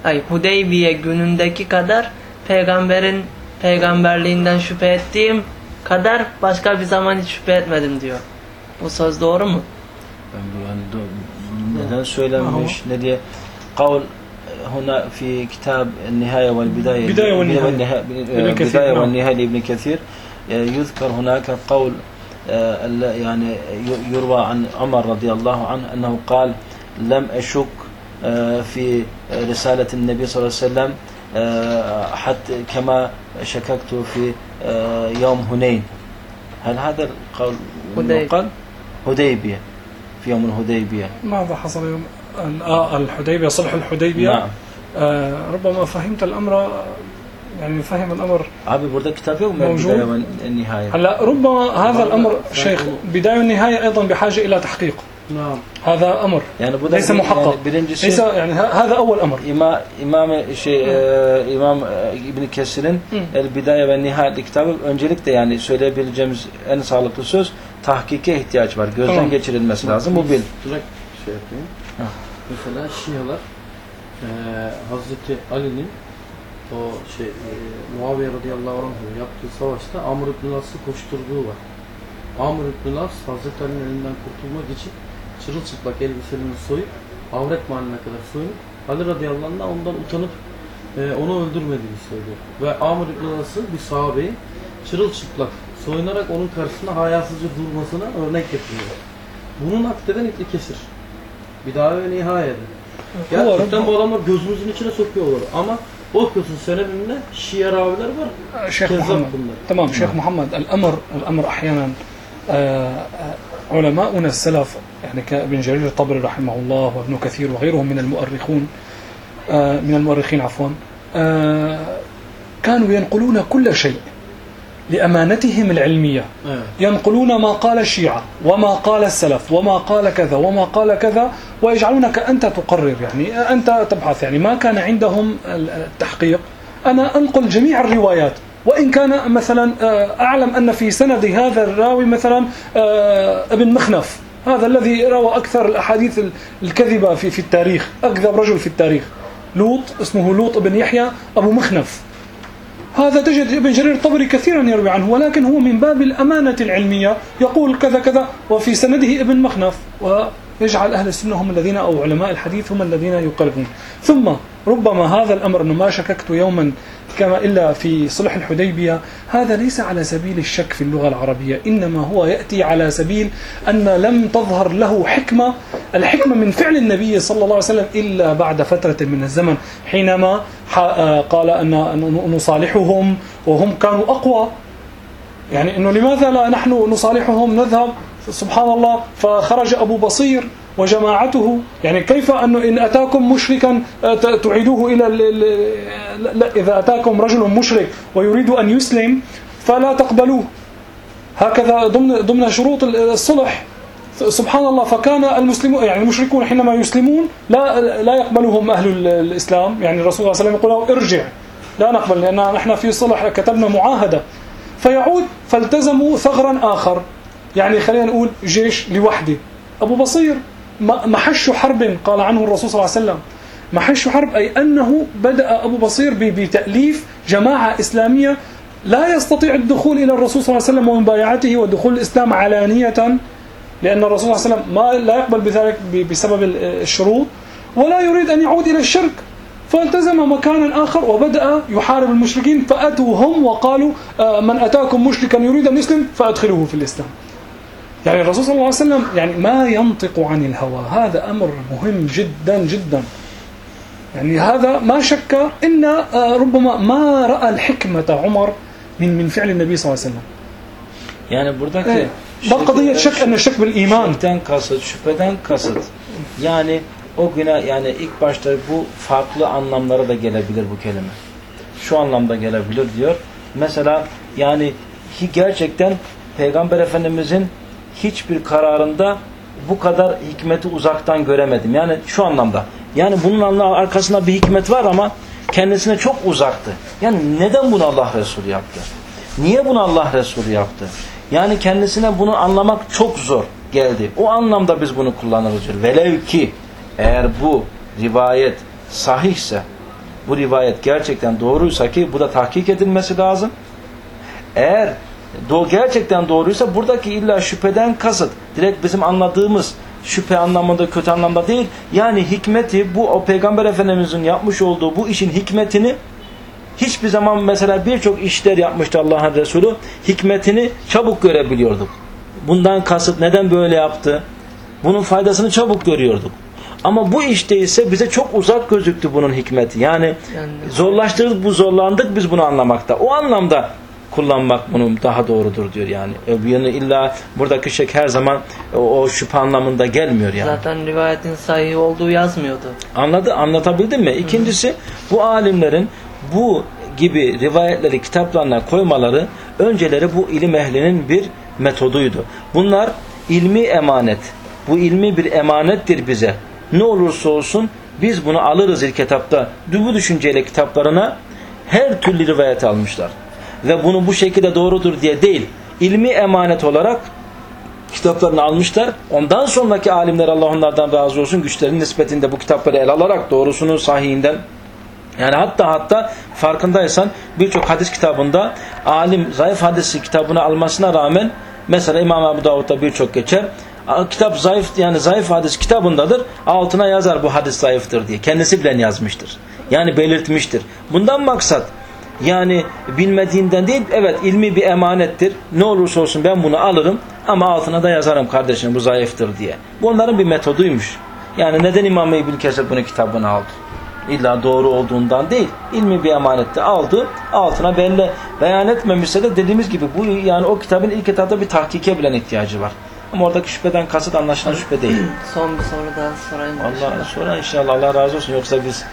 ay Hudeybiye günündeki kadar peygamberin peygamberliğinden şüphe ettiğim kadar başka bir zaman hiç şüphe etmedim diyor. Bu söz doğru mu? Ben bu yani do- neden söylenmiş ne diye kavl هنا في كتاب النهاية والبداية بداية والنهاية. والنها- ابن كثير، البداية نعم. والنهاية لابن كثير يذكر هناك قول آه، ال- يعني يروى عن عمر رضي الله عنه أنه قال لم أشك آه، في رسالة النبي صلى الله عليه وسلم آه، حتى كما شككت في آه، يوم هنين هل هذا القول. يقال هديبية في يوم الهديبية ماذا حصل يوم آه الحديبية صلح الحديبية نعم آه ربما فهمت الأمر يعني فهم الأمر yok mu? موجود. Bidaya ve Nihaya. هلا ربما هذا الأمر شيخ بداية والنهاية أيضا بحاجة إلى تحقيق Naam. هذا أمر Yani bu da ليس bir- محقق yani birincisi ليس يعني ه- هذا أول أمر İma, İmam şey e, İmam e, İbn Kesir'in El Bidaye ve Nihaya adlı kitabı öncelikle yani söyleyebileceğimiz en sağlıklı söz tahkike ihtiyaç var. Gözden Tamam. geçirilmesi lazım. Bu bil. Direkt şey yapayım. Ha. Mesela Şialar eee Hazreti Ali'nin o şey eee Muaviye radıyallahu anh'ın yaptığı savaşta Amr ibn As'ı koşturduğu var. Amr ibn As Hazreti Ali'nin elinden kurtulmak için sırılçıplak elbiselerini soyup avret mahalline kadar soyunup Ali radıyallahu anh ondan utanıp e, onu öldürmediğini söylüyor. Ve Amr ibn As'ın bir sahabeyi çırılçıplak soyunarak onun karşısında hayasızca durmasına örnek getiriyor. Bunun akteden ipli kesir. Bidaye ve nihayede. Gerçekten bu adamlar gözümüzün içine sokuyorlar ama okuyorsun senedinde Şii raviler var. Şeyh Muhammed. Bunlar. Tamam Şeyh Muhammed. El-Amr, El-Amr ahyanen e, e, علماؤنا السلف يعني كابن جرير الطبري رحمه الله وابن كثير وغيرهم من المؤرخون آه، من المؤرخين عفوا آه، كانوا ينقلون كل شيء لأمانتهم العلمية Evet. ينقلون ما قال الشيعة وما قال السلف وما قال كذا وما قال كذا ويجعلونك أنت تقرر يعني أنت تبحث يعني ما كان عندهم التحقيق أنا أنقل جميع الروايات وإن كان مثلا آه، أعلم أن في سند هذا الراوي مثلا آه، ابن مخنف. هذا الذي روى أكثر الأحاديث الكذبة في في التاريخ أكذب رجل في التاريخ. لوط اسمه لوط بن يحيى أبو مخنف. هذا تجد ابن جرير الطبري كثيرا يروي عنه ولكن هو من باب الأمانة العلمية يقول كذا كذا وفي سنده ابن مخنف. ويجعل أهل السنة هم الذين أو علماء الحديث هم الذين يقررون ثم ربما هذا الأمر أنه ما شككت يوما كما إلا في صلح الحديبية. هذا ليس على سبيل الشك في اللغة العربية إنما هو يأتي على سبيل أن لم تظهر له حكمة الحكمة من فعل النبي صلى الله عليه وسلم إلا بعد فترة من الزمن حينما آه قال أن نصالحهم وهم كانوا أقوى. يعني أنه لماذا لا نحن نصالحهم؟ نذهب سبحان الله. فخرج أبو بصير وجماعته. يعني كيف أنه إن أتاكم مشركا آه، تعيدوه إلى إذا أتاكم رجل مشرك ويريد أن يسلم فلا تقبلوه. هكذا ضمن ضمن شروط الصلح. سبحان الله فكان المسلمون يعني المشركون حينما يسلمون لا لا يقبلهم أهل ال- الإسلام. يعني الرسول صلى الله عليه وسلم يقول لهم ارجع. لا نقبل لأن نحن في صلح كتبنا معاهدة. فيعود فالتزموا ثغرا آخر. يعني خلينا نقول جيش لوحده. أبو بصير محش حرب قال عنه الرسول صلى الله عليه وسلم. محش حرب أي أنه بدأ أبو بصير ب- بتأليف جماعة إسلامية لا يستطيع الدخول إلى الرسول صلى الله عليه وسلم ومبايعته ودخول الإسلام علانية لأن الرسول صلى الله عليه وسلم ما لا يقبل بذلك بسبب ال- الشروط ولا يريد أن يعود إلى الشرك. فالتزم مكانا آخر وبدأ يحارب المشركين فأتوا هم وقالوا آه، من أتاكم مشركا يريد أن يسلم فأدخلوه في الإسلام. يعني الرسول صلى الله عليه وسلم يعني ما ينطق عن الهوى هذا أمر مهم جدا جدا يعني هذا ما شك إن آه، ربما ما رأى الحكمة عمر من من فعل النبي صلى الله عليه وسلم Yani buradaki Evet. بل قضية شك أن الشك بالإيمان Şirkten kasıt, şüpheden kasıt. Yani o güne yani ilk başta bu farklı anlamlara da gelebilir bu kelime. Şu anlamda gelebilir diyor. Mesela yani hi- gerçekten Peygamber Efendimizin hiçbir kararında bu kadar hikmeti uzaktan göremedim. Yani şu anlamda. Yani bunun arkasında bir hikmet var ama kendisine çok uzaktı. Yani neden bunu Allah Resulü yaptı? Niye bunu Allah Resulü yaptı? Yani kendisine bunu anlamak çok zor geldi. O anlamda biz bunu kullanırız. Velev ki eğer bu rivayet sahihse bu rivayet gerçekten doğruysa ki bu da tahkik edilmesi lazım. Eğer do gerçekten doğruysa buradaki illa şüpheden kasıt direkt bizim anladığımız şüphe anlamında kötü anlamda değil. Yani hikmeti bu o peygamber efendimizin yapmış olduğu bu işin hikmetini hiçbir zaman mesela birçok işler yapmıştı Allah'ın Resulü hikmetini çabuk görebiliyorduk. Bundan kasıt neden böyle yaptı? Bunun faydasını çabuk görüyorduk. Ama bu işte ise bize çok uzak gözüktü bunun hikmeti. Yani Yani- zorlaştırdık bu zorlandık biz bunu anlamakta. O anlamda kullanmak bunun daha doğrudur diyor yani. Öbür yanı illa buradaki şek her zaman o, o şüphe anlamında gelmiyor yani. Zaten rivayetin sahih olduğu yazmıyordu. Anladı, anlatabildim mi? İkincisi bu alimlerin bu gibi rivayetleri kitaplarına koymaları önceleri bu ilim ehlinin bir metoduydu. Bunlar ilmi emanet. Bu ilmi bir emanettir bize. Ne olursa olsun biz bunu alırız ilk etapta. Bu düşünceyle kitaplarına her türlü rivayet almışlar. Ve bunu bu şekilde doğrudur diye değil, ilmi emanet olarak kitaplarını almışlar. Ondan sonraki alimler Allah onlardan razı olsun güçlerinin nispetinde bu kitapları ele alarak doğrusunu sahihinden yani hatta hatta farkındaysan birçok hadis kitabında alim zayıf hadisi kitabını almasına rağmen mesela İmam Ebu Davud'da birçok geçer. Kitap zayıf yani zayıf hadis kitabındadır. Altına yazar bu hadis zayıftır diye. Kendisi bilen yazmıştır. Yani belirtmiştir. Bundan maksat yani bilmediğinden değil evet ilmi bir emanettir. Ne olursa olsun ben bunu alırım ama altına da yazarım kardeşim bu zayıftır diye. Bu onların bir metoduymuş. Yani neden İmam İbn Kesir bunu kitabına aldı? İlla doğru olduğundan değil. ilmi bir emanette aldı. Altına belli beyan etmemişse de dediğimiz gibi bu yani o kitabın ilk etapta bir tahkike bilen ihtiyacı var. Ama oradaki şüpheden kasıt anlaşılan şüphe değil. Son bir soru daha sorayım. Allah sonra inşallah Allah razı olsun yoksa biz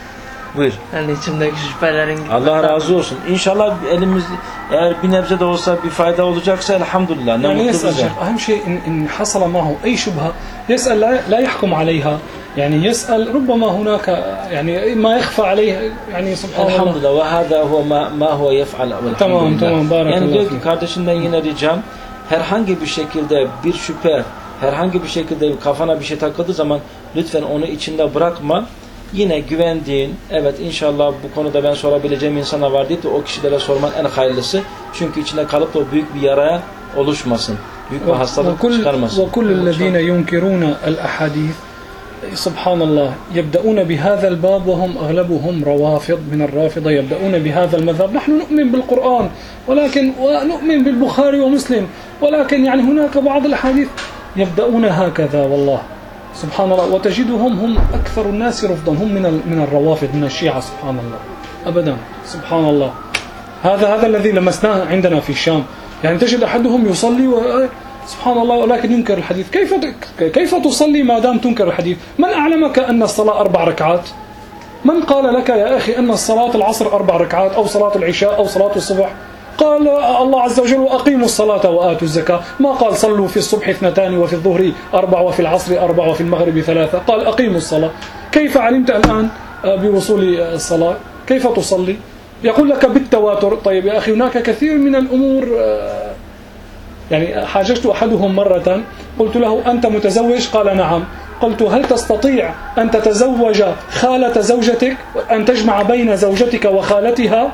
Buyur. Yani içimdeki şüphelerin Allah razı olsun. İnşallah elimiz eğer bir nebze de olsa bir fayda olacaksa elhamdülillah. Ne yani mutlu bize. Önemli şey in, in hasala mahu ey şübha yes'el la, la yahkum aleyha. Yani yes'el rubbama hunaka yani ma yakhfa aleyha yani subhanallah. Elhamdülillah ve hâdâ huve ma, ma huve yef'al. Tamam tamam barakallah. Yani diyor ki kardeşinden yine ricam herhangi bir şekilde bir şüphe herhangi bir şekilde kafana bir şey takıldığı zaman lütfen onu içinde bırakma. Yine güvendiğin, evet inşallah bu konuda ben sorabileceğim insana var deyip de o kişilere sorman en hayırlısı. Çünkü içinde kalıp da büyük bir yaraya oluşmasın. Büyük bir hastalık وكل, çıkarmasın. وكل الذين ينكرون الأحاديث سبحان الله يبدأون بهذا الباب وهم أغلبهم روافض من الرافضة يبدأون بهذا المذهب نحن نؤمن بالقرآن ولكن ونؤمن بالبخاري ومسلم ولكن يعني هناك بعض الأحاديث يبدأون هكذا والله سبحان الله. وتجدهم هم أكثر الناس رفضا. هم من من الروافض من الشيعة سبحان الله. أبدا. سبحان الله. هذا هذا الذي لمسناه عندنا في الشام. يعني تجد أحدهم يصلي و سبحان الله ولكن ينكر الحديث. كيف كيف تصلي ما دام تنكر الحديث؟ من أعلمك أن الصلاة أربع ركعات؟ من قال لك يا أخي أن الصلاة العصر أربع ركعات أو صلاة العشاء أو صلاة الصبح؟ قال الله عز وجل وأقيموا الصلاة وآتوا الزكاة. ما قال صلوا في الصبح اثنتان وفي الظهر أربع وفي العصر أربع وفي المغرب ثلاثة. قال أقيموا الصلاة. كيف علمت الآن بوصول الصلاة؟ كيف تصلي؟ يقول لك بالتواتر. طيب يا أخي هناك كثير من الأمور آه، يعني حاججت أحدهم مرة قلت له أنت متزوج؟ قال نعم. قلت هل تستطيع أن تتزوج خالة زوجتك أن تجمع بين زوجتك وخالتها؟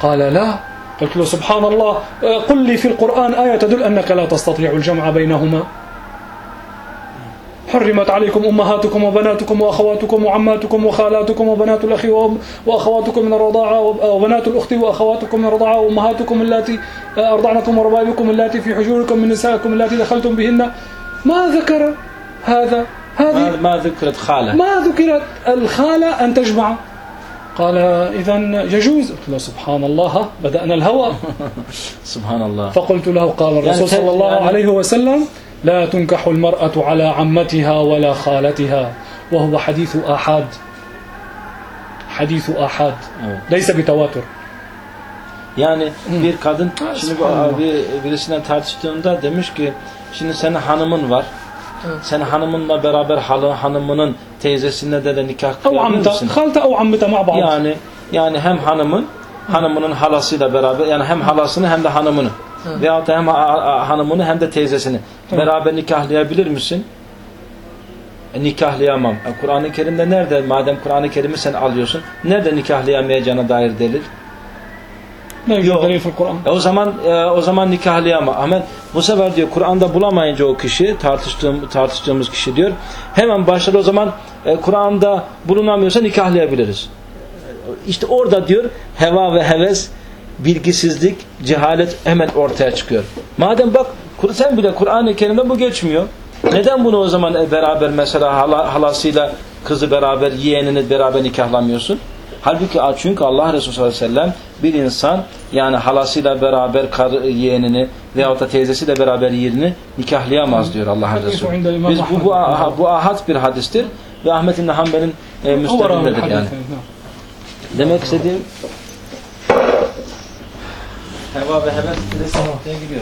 قال لا. قلت له سبحان الله آه، قل لي في القرآن آية تدل أنك لا تستطيع الجمع بينهما. حرمت عليكم أمهاتكم وبناتكم وأخواتكم وعماتكم وخالاتكم وبنات الأخ وأخواتكم من الرضاعة وبنات الأخت وأخواتكم من الرضاعة وأمهاتكم اللاتي أرضعنكم وربائبكم اللاتي في حجوركم من نسائكم اللاتي دخلتم بهن. ما ذكر هذا؟ هذه ma zikret hale. ما ذكرت الخالة أن تجمع. قال إذا يجوز قلت له سبحان الله بدأنا الهوى Subhanallah. فقلت له قال الرسول يعني صلى الله يعني- عليه وسلم لا تنكح المرأة على عمتها ولا خالتها وهو حديث آحاد حديث آحاد. ليس بتواتر Yani bir kadın şimdi bu subhanallah. bir birisiyle tartıştığında demiş ki şimdi senin hanımın var. Evet. Sen hanımınla beraber halı, hanımının teyzesine de, de nikah kıyabilir misin? Halta o ammita ma'ba'd. Yani yani hem hanımın hanımının halasıyla beraber yani hem halasını hem de hanımını evet. veyahut da hem hanımını hem de teyzesini evet. beraber nikahlayabilir misin? E, nikahlayamam. E, Kur'an-ı Kerim'de nerede madem Kur'an-ı Kerim'i sen alıyorsun nerede nikahlayamayacağına dair delil? mevcutları fil Kur'an. E o zaman e, o zaman nikahlayamam. Hemen bu sefer diyor Kur'an'da bulamayınca o kişi tartıştığım tartıştığımız kişi diyor. Hemen başladı o zaman e, Kur'an'da bulunamıyorsa nikahlayabiliriz. İşte orada diyor heva ve heves, bilgisizlik, cehalet hemen ortaya çıkıyor. Madem bak sen bile Kur'an-ı Kerim'de bu geçmiyor. Neden bunu o zaman e, beraber mesela hala, halasıyla kızı beraber, yeğenini beraber nikahlamıyorsun? Halbuki çünkü Allah Resulü sallallahu aleyhi ve sellem bir insan yani halasıyla beraber kar, yeğenini veyahut da teyzesiyle beraber yerini nikahlayamaz diyor Allah Resulü. Biz bu, bu, bu ahad bir hadistir ve Ahmet İbni Hanbel'in e, müsterindedir yani. Demek istediğim heva ve heves de giriyor.